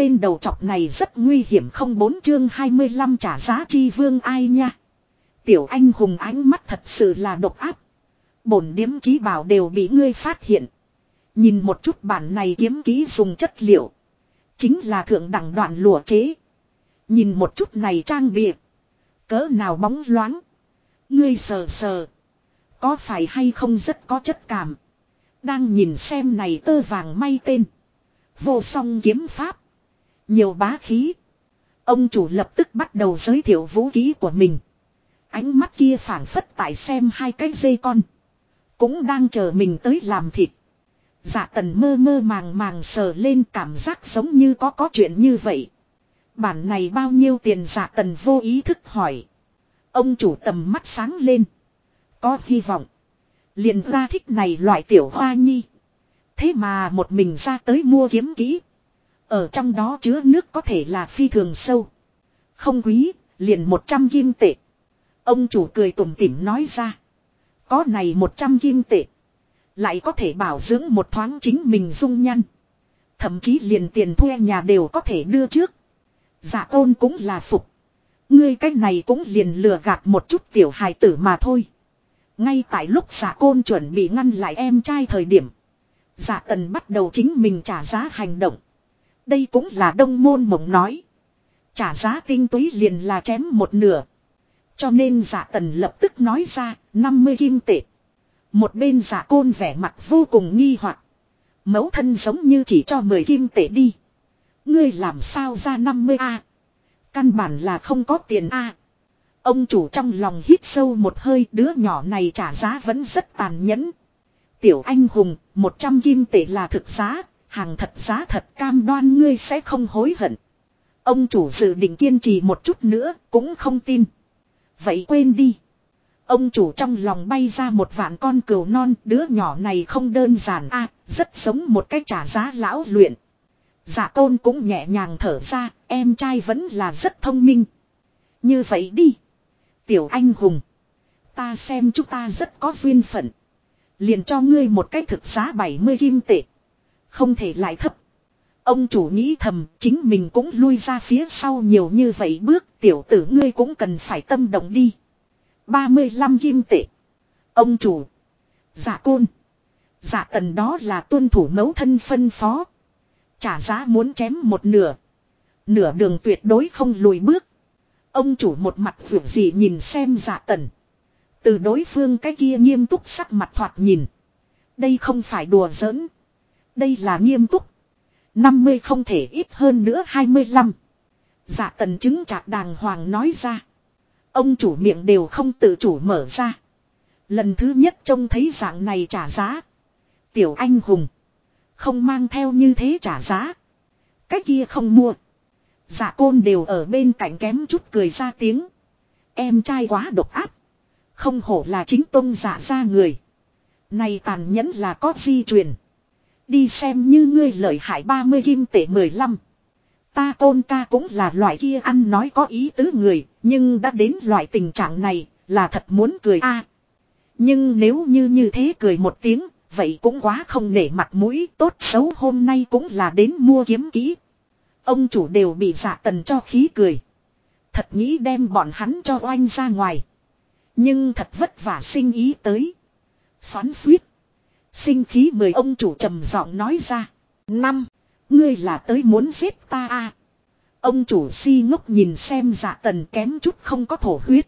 tên đầu chọc này rất nguy hiểm không bốn chương 25 trả giá chi vương ai nha. Tiểu anh hùng ánh mắt thật sự là độc áp. Bổn điếm chí bảo đều bị ngươi phát hiện. Nhìn một chút bản này kiếm ký dùng chất liệu. Chính là thượng đẳng đoạn lụa chế. Nhìn một chút này trang bịa. Cỡ nào bóng loáng. Ngươi sờ sờ. Có phải hay không rất có chất cảm. Đang nhìn xem này tơ vàng may tên. Vô song kiếm pháp. Nhiều bá khí. Ông chủ lập tức bắt đầu giới thiệu vũ khí của mình. Ánh mắt kia phản phất tại xem hai cái dây con. Cũng đang chờ mình tới làm thịt. Dạ tần mơ mơ màng màng sờ lên cảm giác giống như có có chuyện như vậy. Bản này bao nhiêu tiền dạ tần vô ý thức hỏi. Ông chủ tầm mắt sáng lên. Có hy vọng. Liền ra thích này loại tiểu hoa nhi. Thế mà một mình ra tới mua kiếm kỹ. Ở trong đó chứa nước có thể là phi thường sâu. Không quý, liền 100 kim tệ. Ông chủ cười tủm tỉm nói ra. Có này 100 kim tệ. Lại có thể bảo dưỡng một thoáng chính mình dung nhăn. Thậm chí liền tiền thuê nhà đều có thể đưa trước. Dạ tôn cũng là phục. Ngươi cách này cũng liền lừa gạt một chút tiểu hài tử mà thôi. Ngay tại lúc dạ giả côn chuẩn bị ngăn lại em trai thời điểm. Giả tần bắt đầu chính mình trả giá hành động. Đây cũng là đông môn mộng nói. Trả giá tinh túy liền là chém một nửa. Cho nên giả tần lập tức nói ra 50 kim tệ. Một bên giả côn vẻ mặt vô cùng nghi hoặc Mẫu thân giống như chỉ cho 10 kim tệ đi. Ngươi làm sao ra 50 a Căn bản là không có tiền a Ông chủ trong lòng hít sâu một hơi đứa nhỏ này trả giá vẫn rất tàn nhẫn. Tiểu anh hùng, 100 kim tệ là thực giá, hàng thật giá thật cam đoan ngươi sẽ không hối hận. Ông chủ dự định kiên trì một chút nữa, cũng không tin. Vậy quên đi. Ông chủ trong lòng bay ra một vạn con cừu non, đứa nhỏ này không đơn giản a, rất giống một cách trả giá lão luyện. Dạ tôn cũng nhẹ nhàng thở ra, em trai vẫn là rất thông minh. Như vậy đi. Tiểu anh hùng. Ta xem chúng ta rất có duyên phận. Liền cho ngươi một cách thực giá 70 kim tệ. Không thể lại thấp. Ông chủ nghĩ thầm, chính mình cũng lui ra phía sau nhiều như vậy bước, tiểu tử ngươi cũng cần phải tâm động đi. 35 kim tệ. Ông chủ. Dạ côn. Dạ tần đó là tuân thủ mẫu thân phân phó. Trả giá muốn chém một nửa. Nửa đường tuyệt đối không lùi bước. Ông chủ một mặt vượt gì nhìn xem dạ tần. Từ đối phương cái kia nghiêm túc sắc mặt thoạt nhìn. Đây không phải đùa giỡn. Đây là nghiêm túc. 50 không thể ít hơn nữa 25. Dạ tần chứng chạc đàng hoàng nói ra. Ông chủ miệng đều không tự chủ mở ra. Lần thứ nhất trông thấy dạng này trả giá. Tiểu anh hùng. Không mang theo như thế trả giá. Cái kia không mua. Dạ côn đều ở bên cạnh kém chút cười ra tiếng. Em trai quá độc áp. Không hổ là chính tôn giả dạ ra người. Này tàn nhẫn là có di truyền. Đi xem như ngươi lợi hại 30 kim tệ 15. Ta tôn ca cũng là loại kia ăn nói có ý tứ người, nhưng đã đến loại tình trạng này, là thật muốn cười a. nhưng nếu như như thế cười một tiếng, vậy cũng quá không nể mặt mũi, tốt xấu hôm nay cũng là đến mua kiếm kỹ. Ông chủ đều bị dạ tần cho khí cười. Thật nghĩ đem bọn hắn cho oanh ra ngoài. Nhưng thật vất vả sinh ý tới. Xoắn suýt. Sinh khí mười ông chủ trầm giọng nói ra. Năm. Ngươi là tới muốn giết ta à. Ông chủ si ngốc nhìn xem dạ tần kém chút không có thổ huyết.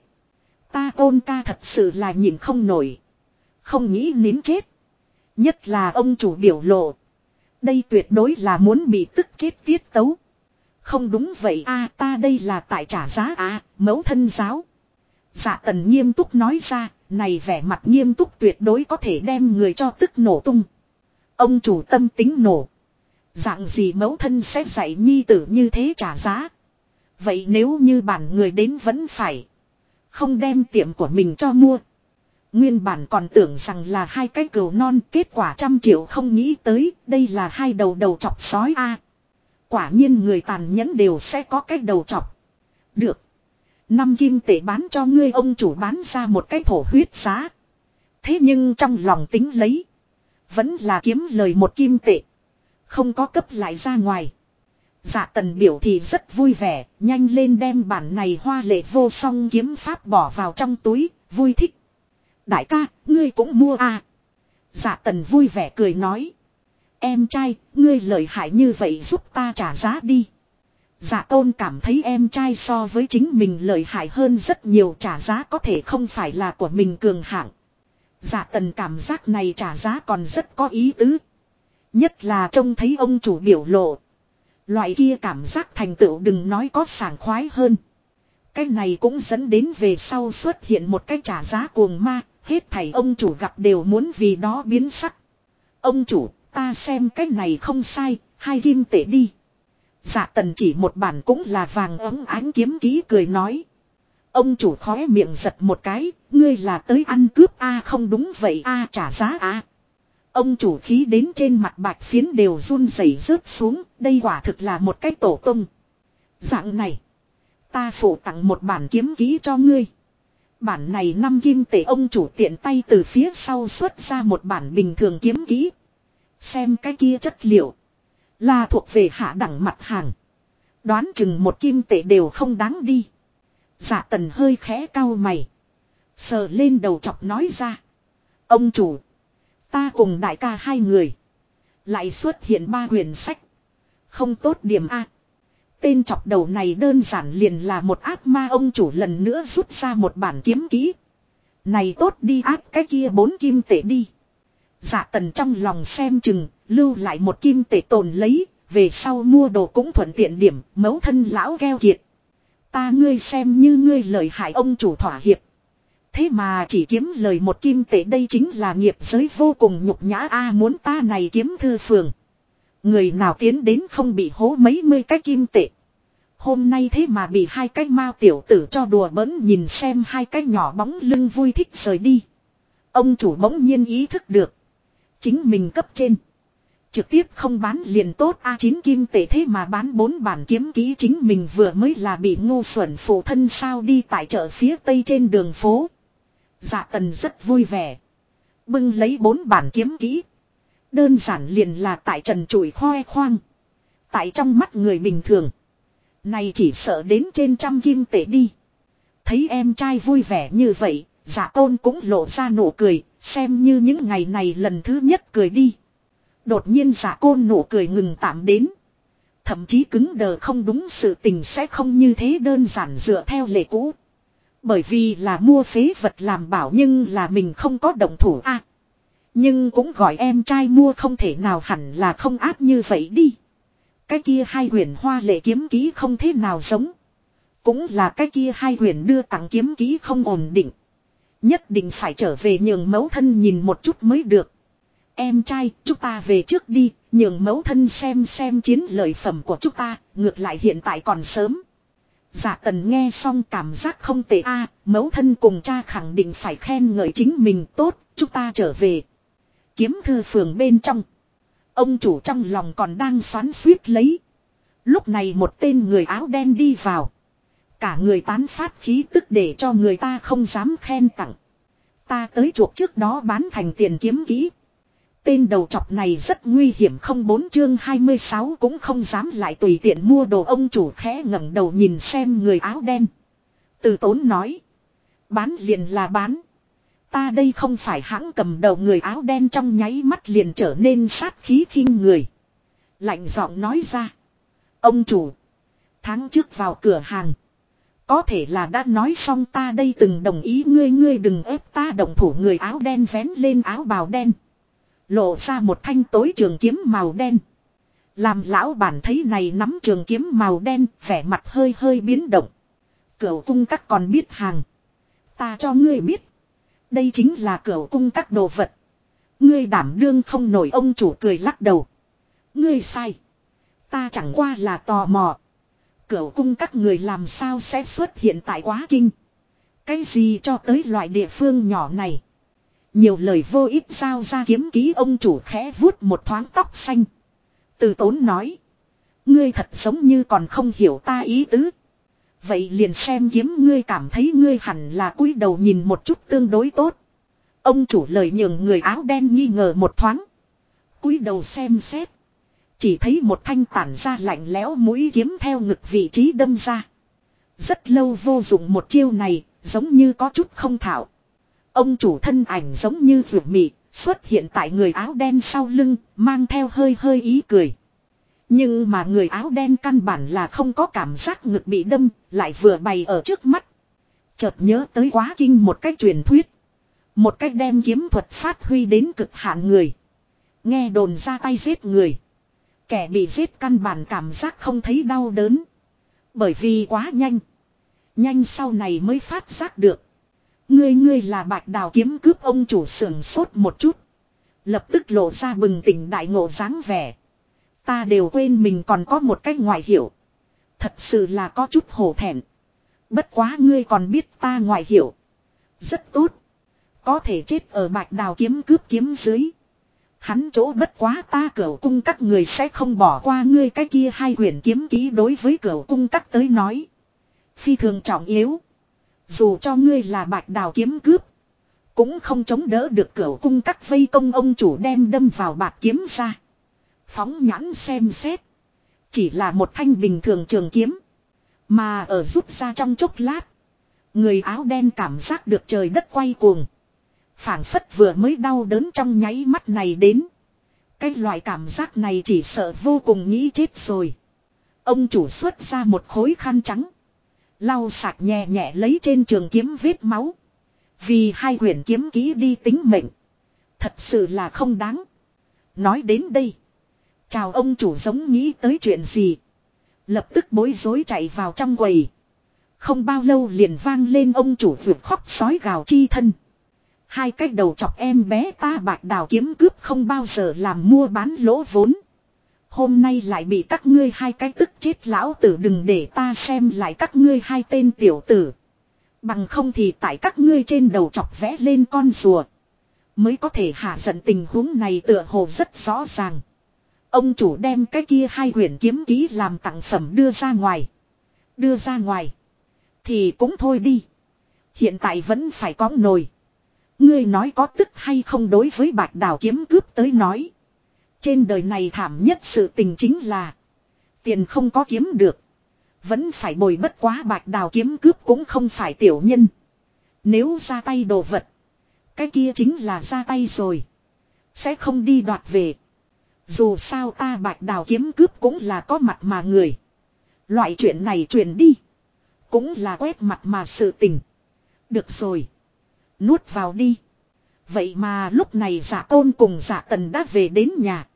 Ta ôn ca thật sự là nhìn không nổi. Không nghĩ nín chết. Nhất là ông chủ biểu lộ. Đây tuyệt đối là muốn bị tức chết tiết tấu. Không đúng vậy a ta đây là tại trả giá à mẫu thân giáo. Dạ tần nghiêm túc nói ra, này vẻ mặt nghiêm túc tuyệt đối có thể đem người cho tức nổ tung. Ông chủ tâm tính nổ. Dạng gì mẫu thân sẽ dạy nhi tử như thế trả giá. Vậy nếu như bản người đến vẫn phải. Không đem tiệm của mình cho mua. Nguyên bản còn tưởng rằng là hai cái cừu non, kết quả trăm triệu không nghĩ tới, đây là hai đầu đầu chọc sói a Quả nhiên người tàn nhẫn đều sẽ có cái đầu chọc. Được. Năm kim tệ bán cho ngươi ông chủ bán ra một cái thổ huyết giá. Thế nhưng trong lòng tính lấy. Vẫn là kiếm lời một kim tệ. Không có cấp lại ra ngoài. Dạ tần biểu thì rất vui vẻ, nhanh lên đem bản này hoa lệ vô song kiếm pháp bỏ vào trong túi, vui thích. Đại ca, ngươi cũng mua à. Dạ tần vui vẻ cười nói. Em trai, ngươi lợi hại như vậy giúp ta trả giá đi. Dạ tôn cảm thấy em trai so với chính mình lợi hại hơn rất nhiều trả giá có thể không phải là của mình cường hạng. Dạ tần cảm giác này trả giá còn rất có ý tứ. Nhất là trông thấy ông chủ biểu lộ. Loại kia cảm giác thành tựu đừng nói có sảng khoái hơn. Cái này cũng dẫn đến về sau xuất hiện một cái trả giá cuồng ma, hết thảy ông chủ gặp đều muốn vì đó biến sắc. Ông chủ, ta xem cái này không sai, hai kim tệ đi. Dạ tần chỉ một bản cũng là vàng ấm ánh kiếm ký cười nói. Ông chủ khóe miệng giật một cái, ngươi là tới ăn cướp a không đúng vậy a trả giá a. Ông chủ khí đến trên mặt bạch phiến đều run rẩy rớt xuống, đây quả thực là một cái tổ tung. Dạng này, ta phụ tặng một bản kiếm ký cho ngươi. Bản này năm kim tệ ông chủ tiện tay từ phía sau xuất ra một bản bình thường kiếm ký. Xem cái kia chất liệu. Là thuộc về hạ đẳng mặt hàng. Đoán chừng một kim tệ đều không đáng đi. Dạ tần hơi khẽ cau mày. Sờ lên đầu chọc nói ra. Ông chủ. Ta cùng đại ca hai người. Lại xuất hiện ba huyền sách. Không tốt điểm A. Tên chọc đầu này đơn giản liền là một ác ma ông chủ lần nữa rút ra một bản kiếm kỹ. Này tốt đi ác cái kia bốn kim tệ đi. Dạ tần trong lòng xem chừng, lưu lại một kim tệ tồn lấy, về sau mua đồ cũng thuận tiện điểm, mấu thân lão keo kiệt. Ta ngươi xem như ngươi lời hại ông chủ thỏa hiệp. Thế mà chỉ kiếm lời một kim tệ đây chính là nghiệp giới vô cùng nhục nhã a à, muốn ta này kiếm thư phường. Người nào tiến đến không bị hố mấy mươi cái kim tệ. Hôm nay thế mà bị hai cái mao tiểu tử cho đùa bỡn nhìn xem hai cái nhỏ bóng lưng vui thích rời đi. Ông chủ bỗng nhiên ý thức được. Chính mình cấp trên. Trực tiếp không bán liền tốt a chín kim tệ thế mà bán bốn bản kiếm ký chính mình vừa mới là bị ngu xuẩn phụ thân sao đi tại chợ phía tây trên đường phố. Dạ tần rất vui vẻ. Bưng lấy bốn bản kiếm ký Đơn giản liền là tại trần trụi khoe khoang. Tại trong mắt người bình thường. Này chỉ sợ đến trên trăm kim tệ đi. Thấy em trai vui vẻ như vậy, giả tôn cũng lộ ra nụ cười, xem như những ngày này lần thứ nhất cười đi. Đột nhiên giả côn nụ cười ngừng tạm đến. Thậm chí cứng đờ không đúng sự tình sẽ không như thế đơn giản dựa theo lệ cũ. Bởi vì là mua phế vật làm bảo nhưng là mình không có động thủ a Nhưng cũng gọi em trai mua không thể nào hẳn là không áp như vậy đi. Cái kia hai huyền hoa lệ kiếm ký không thế nào giống. Cũng là cái kia hai huyền đưa tặng kiếm ký không ổn định. Nhất định phải trở về nhường mẫu thân nhìn một chút mới được. Em trai, chúng ta về trước đi, nhường mẫu thân xem xem chiến lợi phẩm của chúng ta, ngược lại hiện tại còn sớm. giả tần nghe xong cảm giác không tệ a mẫu thân cùng cha khẳng định phải khen ngợi chính mình tốt, chúng ta trở về. Kiếm thư phường bên trong. Ông chủ trong lòng còn đang xoắn suýt lấy. Lúc này một tên người áo đen đi vào. Cả người tán phát khí tức để cho người ta không dám khen tặng. Ta tới chuộc trước đó bán thành tiền kiếm kỹ. Tên đầu chọc này rất nguy hiểm không bốn chương 26 cũng không dám lại tùy tiện mua đồ ông chủ khẽ ngẩng đầu nhìn xem người áo đen. Từ tốn nói. Bán liền là bán. Ta đây không phải hãng cầm đầu người áo đen trong nháy mắt liền trở nên sát khí khinh người. Lạnh giọng nói ra. Ông chủ. Tháng trước vào cửa hàng. Có thể là đã nói xong ta đây từng đồng ý ngươi ngươi đừng ép ta động thủ người áo đen vén lên áo bào đen. Lộ ra một thanh tối trường kiếm màu đen. Làm lão bản thấy này nắm trường kiếm màu đen, vẻ mặt hơi hơi biến động. Cửu cung các còn biết hàng. Ta cho ngươi biết. Đây chính là cửu cung các đồ vật. Ngươi đảm đương không nổi ông chủ cười lắc đầu. Ngươi sai. Ta chẳng qua là tò mò. Cửu cung các người làm sao sẽ xuất hiện tại quá kinh. Cái gì cho tới loại địa phương nhỏ này. Nhiều lời vô ích sao ra kiếm ký ông chủ khẽ vuốt một thoáng tóc xanh. Từ tốn nói. Ngươi thật giống như còn không hiểu ta ý tứ. Vậy liền xem kiếm ngươi cảm thấy ngươi hẳn là cúi đầu nhìn một chút tương đối tốt. Ông chủ lời nhường người áo đen nghi ngờ một thoáng. cúi đầu xem xét. Chỉ thấy một thanh tản ra lạnh lẽo mũi kiếm theo ngực vị trí đâm ra. Rất lâu vô dụng một chiêu này, giống như có chút không thảo Ông chủ thân ảnh giống như rượu mị, xuất hiện tại người áo đen sau lưng, mang theo hơi hơi ý cười. Nhưng mà người áo đen căn bản là không có cảm giác ngực bị đâm, lại vừa bày ở trước mắt. Chợt nhớ tới quá kinh một cách truyền thuyết. Một cách đem kiếm thuật phát huy đến cực hạn người. Nghe đồn ra tay giết người. Kẻ bị giết căn bản cảm giác không thấy đau đớn. Bởi vì quá nhanh. Nhanh sau này mới phát giác được. Ngươi ngươi là bạch đào kiếm cướp, ông chủ sưởng sốt một chút. Lập tức lộ ra bừng tỉnh đại ngộ dáng vẻ. Ta đều quên mình còn có một cách ngoại hiểu. Thật sự là có chút hổ thẹn. Bất quá ngươi còn biết ta ngoại hiểu. Rất tốt. Có thể chết ở bạch đào kiếm cướp kiếm dưới. Hắn chỗ bất quá ta cửa cung các người sẽ không bỏ qua ngươi cái kia hai quyển kiếm ký đối với cửa cung các tới nói. Phi thường trọng yếu. Dù cho ngươi là bạch đào kiếm cướp. Cũng không chống đỡ được cửa cung các vây công ông chủ đem đâm vào bạc kiếm ra. Phóng nhãn xem xét. Chỉ là một thanh bình thường trường kiếm. Mà ở rút ra trong chốc lát. Người áo đen cảm giác được trời đất quay cuồng. phảng phất vừa mới đau đớn trong nháy mắt này đến. Cái loại cảm giác này chỉ sợ vô cùng nghĩ chết rồi. Ông chủ xuất ra một khối khăn trắng. Lau sạch nhẹ nhẹ lấy trên trường kiếm vết máu. Vì hai quyển kiếm ký đi tính mệnh. Thật sự là không đáng. Nói đến đây. Chào ông chủ giống nghĩ tới chuyện gì. Lập tức bối rối chạy vào trong quầy. Không bao lâu liền vang lên ông chủ vượt khóc sói gào chi thân. Hai cái đầu chọc em bé ta bạc đào kiếm cướp không bao giờ làm mua bán lỗ vốn. Hôm nay lại bị các ngươi hai cái tức chết lão tử, đừng để ta xem lại các ngươi hai tên tiểu tử. Bằng không thì tại các ngươi trên đầu chọc vẽ lên con rùa. Mới có thể hạ giận tình huống này tựa hồ rất rõ ràng. Ông chủ đem cái kia hai quyển kiếm ký làm tặng phẩm đưa ra ngoài. Đưa ra ngoài. Thì cũng thôi đi. Hiện tại vẫn phải có nồi. Ngươi nói có tức hay không đối với bạch đào kiếm cướp tới nói. Trên đời này thảm nhất sự tình chính là. Tiền không có kiếm được. Vẫn phải bồi bất quá bạch đào kiếm cướp cũng không phải tiểu nhân. Nếu ra tay đồ vật. Cái kia chính là ra tay rồi. Sẽ không đi đoạt về. Dù sao ta bạch đào kiếm cướp cũng là có mặt mà người. Loại chuyện này truyền đi. Cũng là quét mặt mà sự tình. Được rồi. Nuốt vào đi. Vậy mà lúc này giả tôn cùng giả tần đã về đến nhà.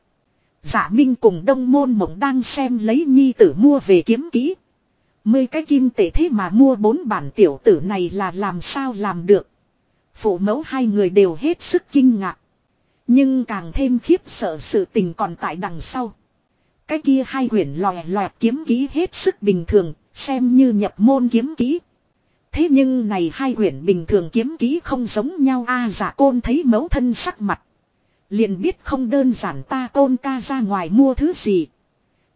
Giả minh cùng đông môn mộng đang xem lấy nhi tử mua về kiếm kỹ. Mười cái kim tệ thế mà mua bốn bản tiểu tử này là làm sao làm được. Phụ mẫu hai người đều hết sức kinh ngạc. Nhưng càng thêm khiếp sợ sự tình còn tại đằng sau. Cái kia hai quyển lòe loẹt kiếm ký hết sức bình thường, xem như nhập môn kiếm ký. Thế nhưng này hai quyển bình thường kiếm ký không giống nhau a giả côn thấy mẫu thân sắc mặt. Liền biết không đơn giản ta côn ca ra ngoài mua thứ gì.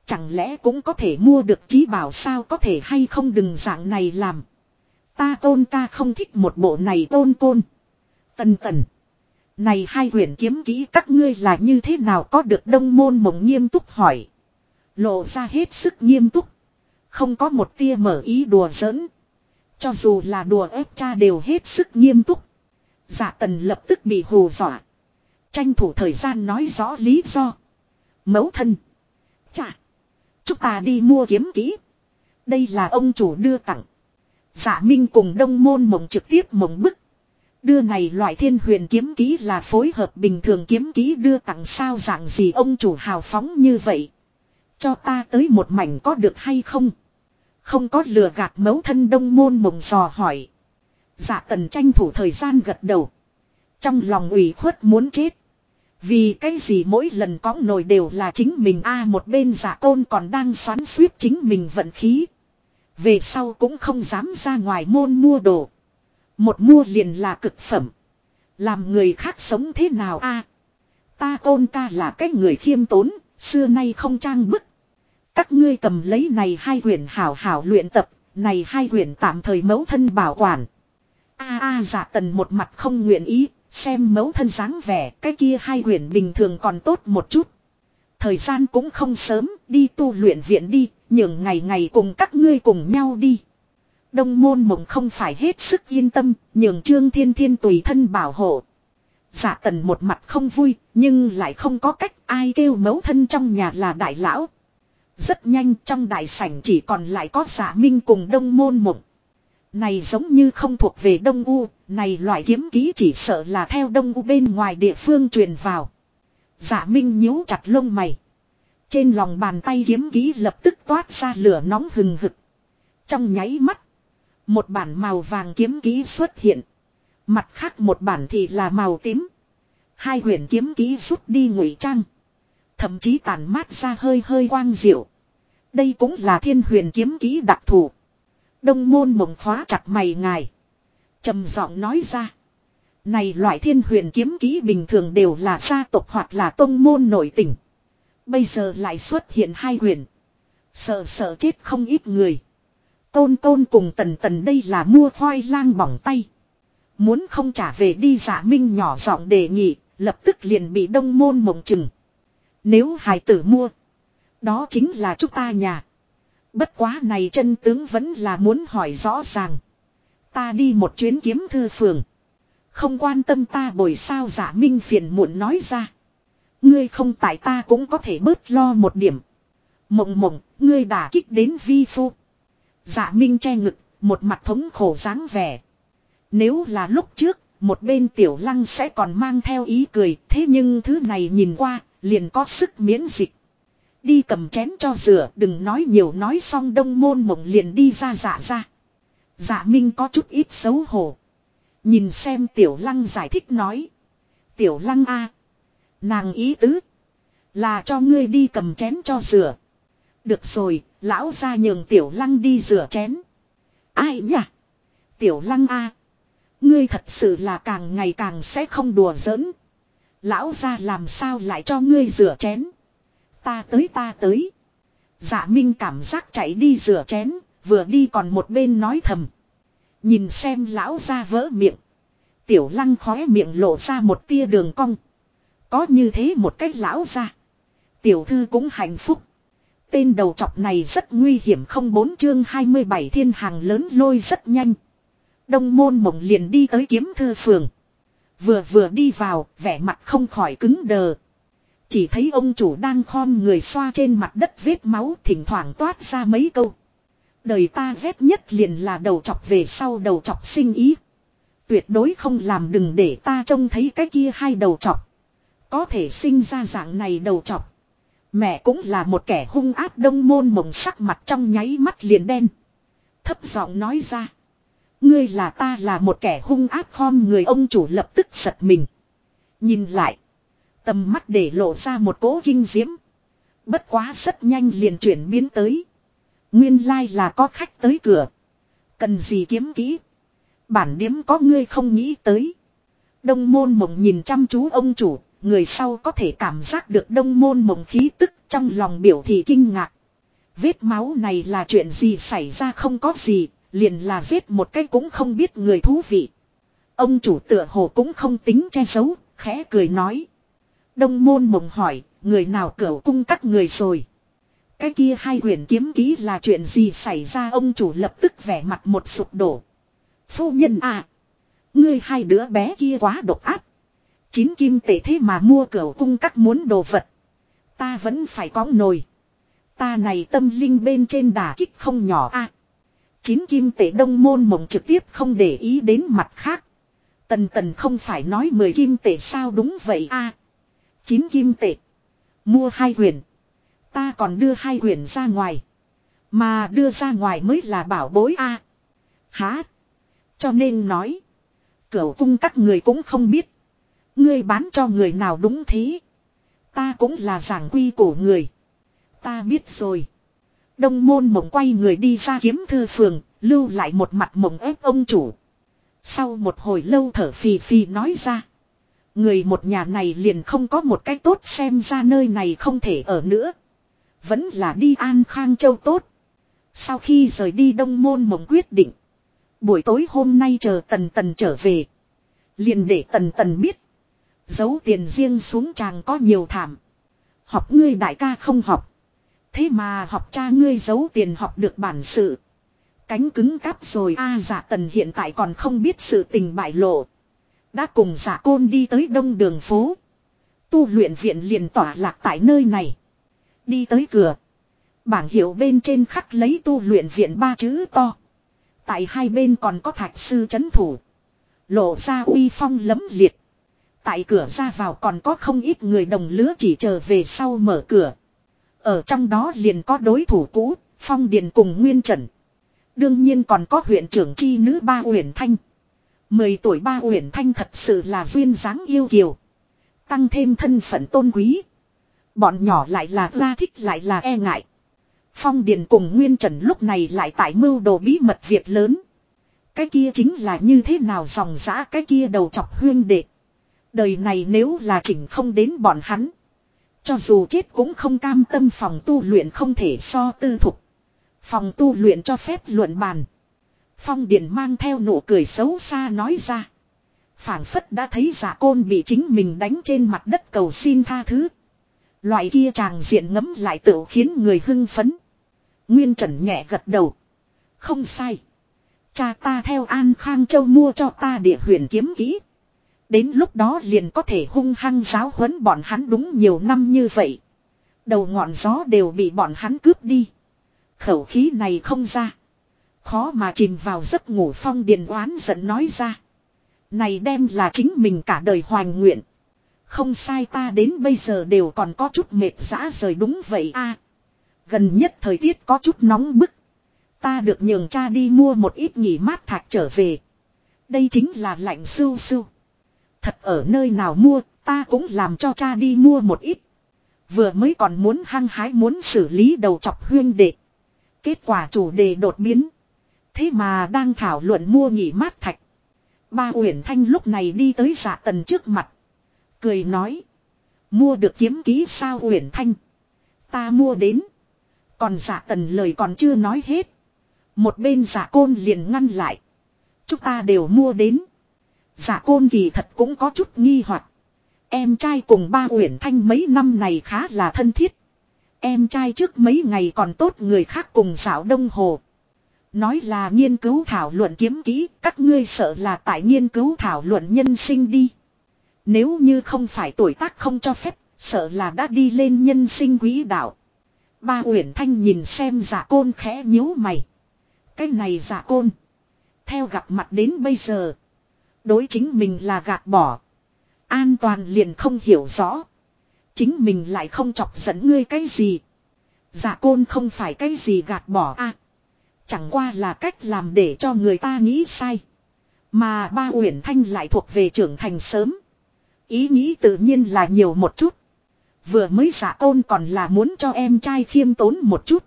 Chẳng lẽ cũng có thể mua được trí bảo sao có thể hay không đừng dạng này làm. Ta tôn ca không thích một bộ này tôn côn. Tần tần. Này hai huyền kiếm kỹ các ngươi là như thế nào có được đông môn mộng nghiêm túc hỏi. Lộ ra hết sức nghiêm túc. Không có một tia mở ý đùa giỡn. Cho dù là đùa ép cha đều hết sức nghiêm túc. Dạ tần lập tức bị hù dọa. Tranh thủ thời gian nói rõ lý do. Mấu thân. Chà. Chúng ta đi mua kiếm kỹ. Đây là ông chủ đưa tặng. giả Minh cùng đông môn mộng trực tiếp mộng bức. Đưa này loại thiên huyền kiếm ký là phối hợp bình thường kiếm ký đưa tặng sao dạng gì ông chủ hào phóng như vậy. Cho ta tới một mảnh có được hay không? Không có lừa gạt mấu thân đông môn mộng dò hỏi. Dạ tần tranh thủ thời gian gật đầu. Trong lòng ủy khuất muốn chết. Vì cái gì mỗi lần có nồi đều là chính mình a một bên giả côn còn đang xoắn suýt chính mình vận khí. Về sau cũng không dám ra ngoài môn mua đồ. Một mua liền là cực phẩm. Làm người khác sống thế nào a? ta côn ca là cái người khiêm tốn, xưa nay không trang bức. Các ngươi cầm lấy này hai quyển hảo hảo luyện tập, này hai quyển tạm thời mẫu thân bảo quản. A a giả tần một mặt không nguyện ý, xem mẫu thân dáng vẻ, cái kia hai huyền bình thường còn tốt một chút. Thời gian cũng không sớm, đi tu luyện viện đi, nhường ngày ngày cùng các ngươi cùng nhau đi. Đông môn mộng không phải hết sức yên tâm, nhường trương thiên thiên tùy thân bảo hộ. Giả tần một mặt không vui, nhưng lại không có cách ai kêu mẫu thân trong nhà là đại lão. Rất nhanh trong đại sảnh chỉ còn lại có giả minh cùng đông môn mộng. Này giống như không thuộc về đông u, này loại kiếm ký chỉ sợ là theo đông u bên ngoài địa phương truyền vào. Giả minh nhíu chặt lông mày. Trên lòng bàn tay kiếm ký lập tức toát ra lửa nóng hừng hực. Trong nháy mắt. Một bản màu vàng kiếm ký xuất hiện. Mặt khác một bản thì là màu tím. Hai huyền kiếm ký rút đi ngụy trang. Thậm chí tàn mát ra hơi hơi quang diệu. Đây cũng là thiên huyền kiếm ký đặc thù. Đông môn mộng khóa chặt mày ngài. trầm giọng nói ra. Này loại thiên huyền kiếm ký bình thường đều là gia tộc hoặc là tông môn nổi tình. Bây giờ lại xuất hiện hai huyền. Sợ sợ chết không ít người. Tôn tôn cùng tần tần đây là mua khoai lang bỏng tay. Muốn không trả về đi giả minh nhỏ giọng đề nghị, lập tức liền bị đông môn mộng chừng. Nếu hài tử mua, đó chính là chúng ta nhà. Bất quá này chân tướng vẫn là muốn hỏi rõ ràng. Ta đi một chuyến kiếm thư phường. Không quan tâm ta bồi sao giả minh phiền muộn nói ra. Ngươi không tại ta cũng có thể bớt lo một điểm. Mộng mộng, ngươi đã kích đến vi phu. Dạ Minh che ngực, một mặt thống khổ dáng vẻ. Nếu là lúc trước, một bên tiểu lăng sẽ còn mang theo ý cười, thế nhưng thứ này nhìn qua, liền có sức miễn dịch. Đi cầm chén cho rửa, đừng nói nhiều nói xong đông môn mộng liền đi ra dạ ra. Dạ Minh có chút ít xấu hổ. Nhìn xem tiểu lăng giải thích nói. Tiểu lăng a Nàng ý tứ. Là cho ngươi đi cầm chén cho rửa. Được rồi, lão ra nhường tiểu lăng đi rửa chén. Ai nhỉ? Tiểu lăng a Ngươi thật sự là càng ngày càng sẽ không đùa giỡn. Lão ra làm sao lại cho ngươi rửa chén. Ta tới ta tới. Dạ Minh cảm giác chạy đi rửa chén, vừa đi còn một bên nói thầm. Nhìn xem lão ra vỡ miệng. Tiểu lăng khóe miệng lộ ra một tia đường cong. Có như thế một cách lão ra. Tiểu thư cũng hạnh phúc. Tên đầu chọc này rất nguy hiểm không bốn chương 27 thiên hàng lớn lôi rất nhanh. Đông môn mộng liền đi tới kiếm thư phường. Vừa vừa đi vào, vẻ mặt không khỏi cứng đờ. Chỉ thấy ông chủ đang khom người xoa trên mặt đất vết máu thỉnh thoảng toát ra mấy câu. Đời ta ghét nhất liền là đầu chọc về sau đầu chọc sinh ý. Tuyệt đối không làm đừng để ta trông thấy cái kia hai đầu chọc. Có thể sinh ra dạng này đầu chọc. Mẹ cũng là một kẻ hung ác đông môn mộng sắc mặt trong nháy mắt liền đen. Thấp giọng nói ra. Ngươi là ta là một kẻ hung ác khom người ông chủ lập tức giật mình. Nhìn lại. Tầm mắt để lộ ra một cố kinh diễm. Bất quá rất nhanh liền chuyển biến tới. Nguyên lai là có khách tới cửa. Cần gì kiếm kỹ. Bản điếm có ngươi không nghĩ tới. Đông môn mộng nhìn chăm chú ông chủ, người sau có thể cảm giác được đông môn mộng khí tức trong lòng biểu thị kinh ngạc. Vết máu này là chuyện gì xảy ra không có gì, liền là giết một cái cũng không biết người thú vị. Ông chủ tựa hồ cũng không tính che giấu, khẽ cười nói. Đông môn mộng hỏi, người nào cửu cung các người rồi. Cái kia hai huyền kiếm ký là chuyện gì xảy ra ông chủ lập tức vẻ mặt một sụp đổ. Phu nhân à. Ngươi hai đứa bé kia quá độc ác. Chín kim tệ thế mà mua cửa cung các muốn đồ vật. Ta vẫn phải có nồi. Ta này tâm linh bên trên đà kích không nhỏ a. À, chín kim tệ đông môn mộng trực tiếp không để ý đến mặt khác. Tần tần không phải nói mười kim tệ sao đúng vậy a. À, chín kim tệ. Mua hai huyền. Ta còn đưa hai huyền ra ngoài. Mà đưa ra ngoài mới là bảo bối a. Há. Cho nên nói. Cửu cung các người cũng không biết. Ngươi bán cho người nào đúng thế. Ta cũng là giảng quy của người. Ta biết rồi. Đông môn mộng quay người đi ra kiếm thư phường, lưu lại một mặt mộng ép ông chủ. Sau một hồi lâu thở phì phì nói ra. Người một nhà này liền không có một cách tốt xem ra nơi này không thể ở nữa. Vẫn là đi An Khang Châu tốt. Sau khi rời đi Đông Môn Mộng quyết định. Buổi tối hôm nay chờ Tần Tần trở về. Liền để Tần Tần biết. Giấu tiền riêng xuống chàng có nhiều thảm. Học ngươi đại ca không học. Thế mà học cha ngươi giấu tiền học được bản sự. Cánh cứng cắp rồi a à, giả tần hiện tại còn không biết sự tình bại lộ. Đã cùng giả côn đi tới đông đường phố. Tu luyện viện liền tỏa lạc tại nơi này. Đi tới cửa. Bảng hiệu bên trên khắc lấy tu luyện viện ba chữ to. Tại hai bên còn có thạch sư chấn thủ. Lộ ra uy phong lấm liệt. Tại cửa ra vào còn có không ít người đồng lứa chỉ chờ về sau mở cửa. Ở trong đó liền có đối thủ cũ, Phong Điền cùng Nguyên Trần. Đương nhiên còn có huyện trưởng chi nữ ba Uyển Thanh. Mười tuổi ba Uyển Thanh thật sự là duyên dáng yêu kiều. Tăng thêm thân phận tôn quý. Bọn nhỏ lại là ra thích lại là e ngại. Phong Điền cùng Nguyên Trần lúc này lại tại mưu đồ bí mật việc lớn. Cái kia chính là như thế nào dòng dã cái kia đầu chọc huyên đệ. Đời này nếu là chỉnh không đến bọn hắn. Cho dù chết cũng không cam tâm phòng tu luyện không thể so tư thục. Phòng tu luyện cho phép luận bàn. Phong Điền mang theo nụ cười xấu xa nói ra. phảng phất đã thấy giả côn bị chính mình đánh trên mặt đất cầu xin tha thứ. Loại kia chàng diện ngấm lại tự khiến người hưng phấn. Nguyên Trần nhẹ gật đầu. Không sai. Cha ta theo An Khang Châu mua cho ta địa huyền kiếm kỹ. Đến lúc đó liền có thể hung hăng giáo huấn bọn hắn đúng nhiều năm như vậy. Đầu ngọn gió đều bị bọn hắn cướp đi. Khẩu khí này không ra. Khó mà chìm vào giấc ngủ phong điền oán giận nói ra. Này đem là chính mình cả đời hoành nguyện. Không sai ta đến bây giờ đều còn có chút mệt dã rời đúng vậy a. gần nhất thời tiết có chút nóng bức. Ta được nhường cha đi mua một ít nghỉ mát thạch trở về. Đây chính là lạnh sưu sưu. Thật ở nơi nào mua, ta cũng làm cho cha đi mua một ít. Vừa mới còn muốn hăng hái muốn xử lý đầu chọc huyên đệ. Kết quả chủ đề đột biến. Thế mà đang thảo luận mua nghỉ mát thạch. Ba Uyển Thanh lúc này đi tới dạ tần trước mặt. Cười nói. Mua được kiếm ký sao Uyển Thanh. Ta mua đến. Còn dạ tần lời còn chưa nói hết. Một bên dạ côn liền ngăn lại. Chúng ta đều mua đến. Dạ côn kỳ thật cũng có chút nghi hoặc. Em trai cùng ba Uyển Thanh mấy năm này khá là thân thiết. Em trai trước mấy ngày còn tốt người khác cùng dạo đông hồ. Nói là nghiên cứu thảo luận kiếm kỹ, các ngươi sợ là tại nghiên cứu thảo luận nhân sinh đi. Nếu như không phải tuổi tác không cho phép, sợ là đã đi lên nhân sinh quý đạo. Ba Uyển Thanh nhìn xem giả côn khẽ nhíu mày. Cái này giả côn. Theo gặp mặt đến bây giờ. Đối chính mình là gạt bỏ. An toàn liền không hiểu rõ. Chính mình lại không chọc giận ngươi cái gì. Giả côn không phải cái gì gạt bỏ a Chẳng qua là cách làm để cho người ta nghĩ sai. Mà ba Uyển Thanh lại thuộc về trưởng thành sớm. Ý nghĩ tự nhiên là nhiều một chút. Vừa mới giả tôn còn là muốn cho em trai khiêm tốn một chút.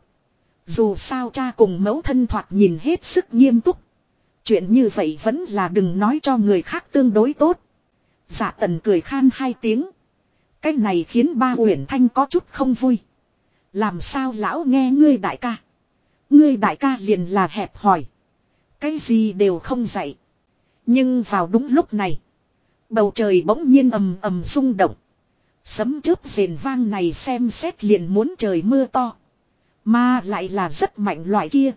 Dù sao cha cùng mẫu thân thoạt nhìn hết sức nghiêm túc. Chuyện như vậy vẫn là đừng nói cho người khác tương đối tốt. Giả tần cười khan hai tiếng. Cái này khiến ba Uyển Thanh có chút không vui. Làm sao lão nghe ngươi đại ca. Ngươi đại ca liền là hẹp hỏi. Cái gì đều không dạy. Nhưng vào đúng lúc này. Bầu trời bỗng nhiên ầm ầm rung động. Sấm chớp rền vang này xem xét liền muốn trời mưa to. Mà lại là rất mạnh loại kia.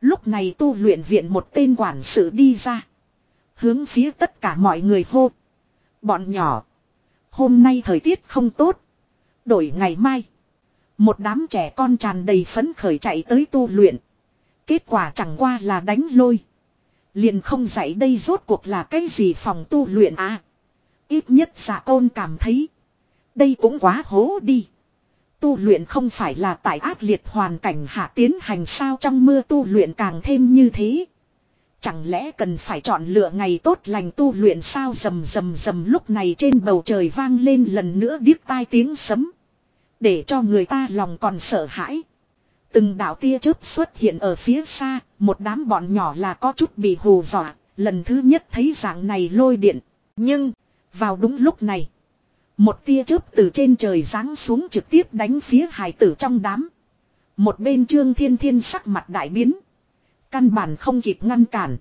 Lúc này tu luyện viện một tên quản sự đi ra. Hướng phía tất cả mọi người hô. Bọn nhỏ. Hôm nay thời tiết không tốt. Đổi ngày mai. Một đám trẻ con tràn đầy phấn khởi chạy tới tu luyện. Kết quả chẳng qua là đánh lôi. Liền không dạy đây rốt cuộc là cái gì phòng tu luyện à. Ít nhất giả tôn cảm thấy. Đây cũng quá hố đi. Tu luyện không phải là tại ác liệt hoàn cảnh hạ tiến hành sao trong mưa tu luyện càng thêm như thế. Chẳng lẽ cần phải chọn lựa ngày tốt lành tu luyện sao rầm rầm rầm lúc này trên bầu trời vang lên lần nữa điếc tai tiếng sấm. Để cho người ta lòng còn sợ hãi. Từng đạo tia chớp xuất hiện ở phía xa, một đám bọn nhỏ là có chút bị hù dọa, lần thứ nhất thấy dạng này lôi điện. Nhưng, vào đúng lúc này, một tia chớp từ trên trời giáng xuống trực tiếp đánh phía hải tử trong đám. Một bên trương thiên thiên sắc mặt đại biến. Căn bản không kịp ngăn cản.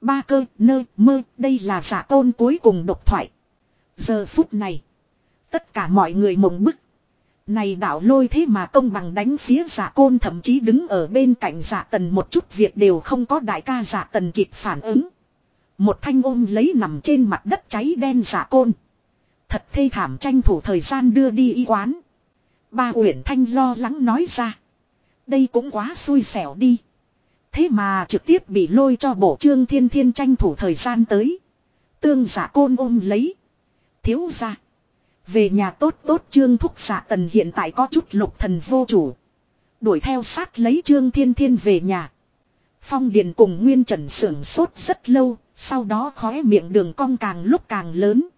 Ba cơ, nơ, mơ, đây là giả tôn cuối cùng độc thoại. Giờ phút này, tất cả mọi người mộng bức. Này đạo lôi thế mà công bằng đánh phía giả côn thậm chí đứng ở bên cạnh giả tần một chút việc đều không có đại ca giả tần kịp phản ứng. Một thanh ôm lấy nằm trên mặt đất cháy đen giả côn. Thật thê thảm tranh thủ thời gian đưa đi y quán. Ba Uyển Thanh lo lắng nói ra. Đây cũng quá xui xẻo đi. Thế mà trực tiếp bị lôi cho bộ trương thiên thiên tranh thủ thời gian tới. Tương giả côn ôm lấy. Thiếu ra. Về nhà tốt tốt trương thúc xạ tần hiện tại có chút lục thần vô chủ. Đuổi theo sát lấy trương thiên thiên về nhà. Phong Điền cùng Nguyên Trần sưởng sốt rất lâu, sau đó khóe miệng đường cong càng lúc càng lớn.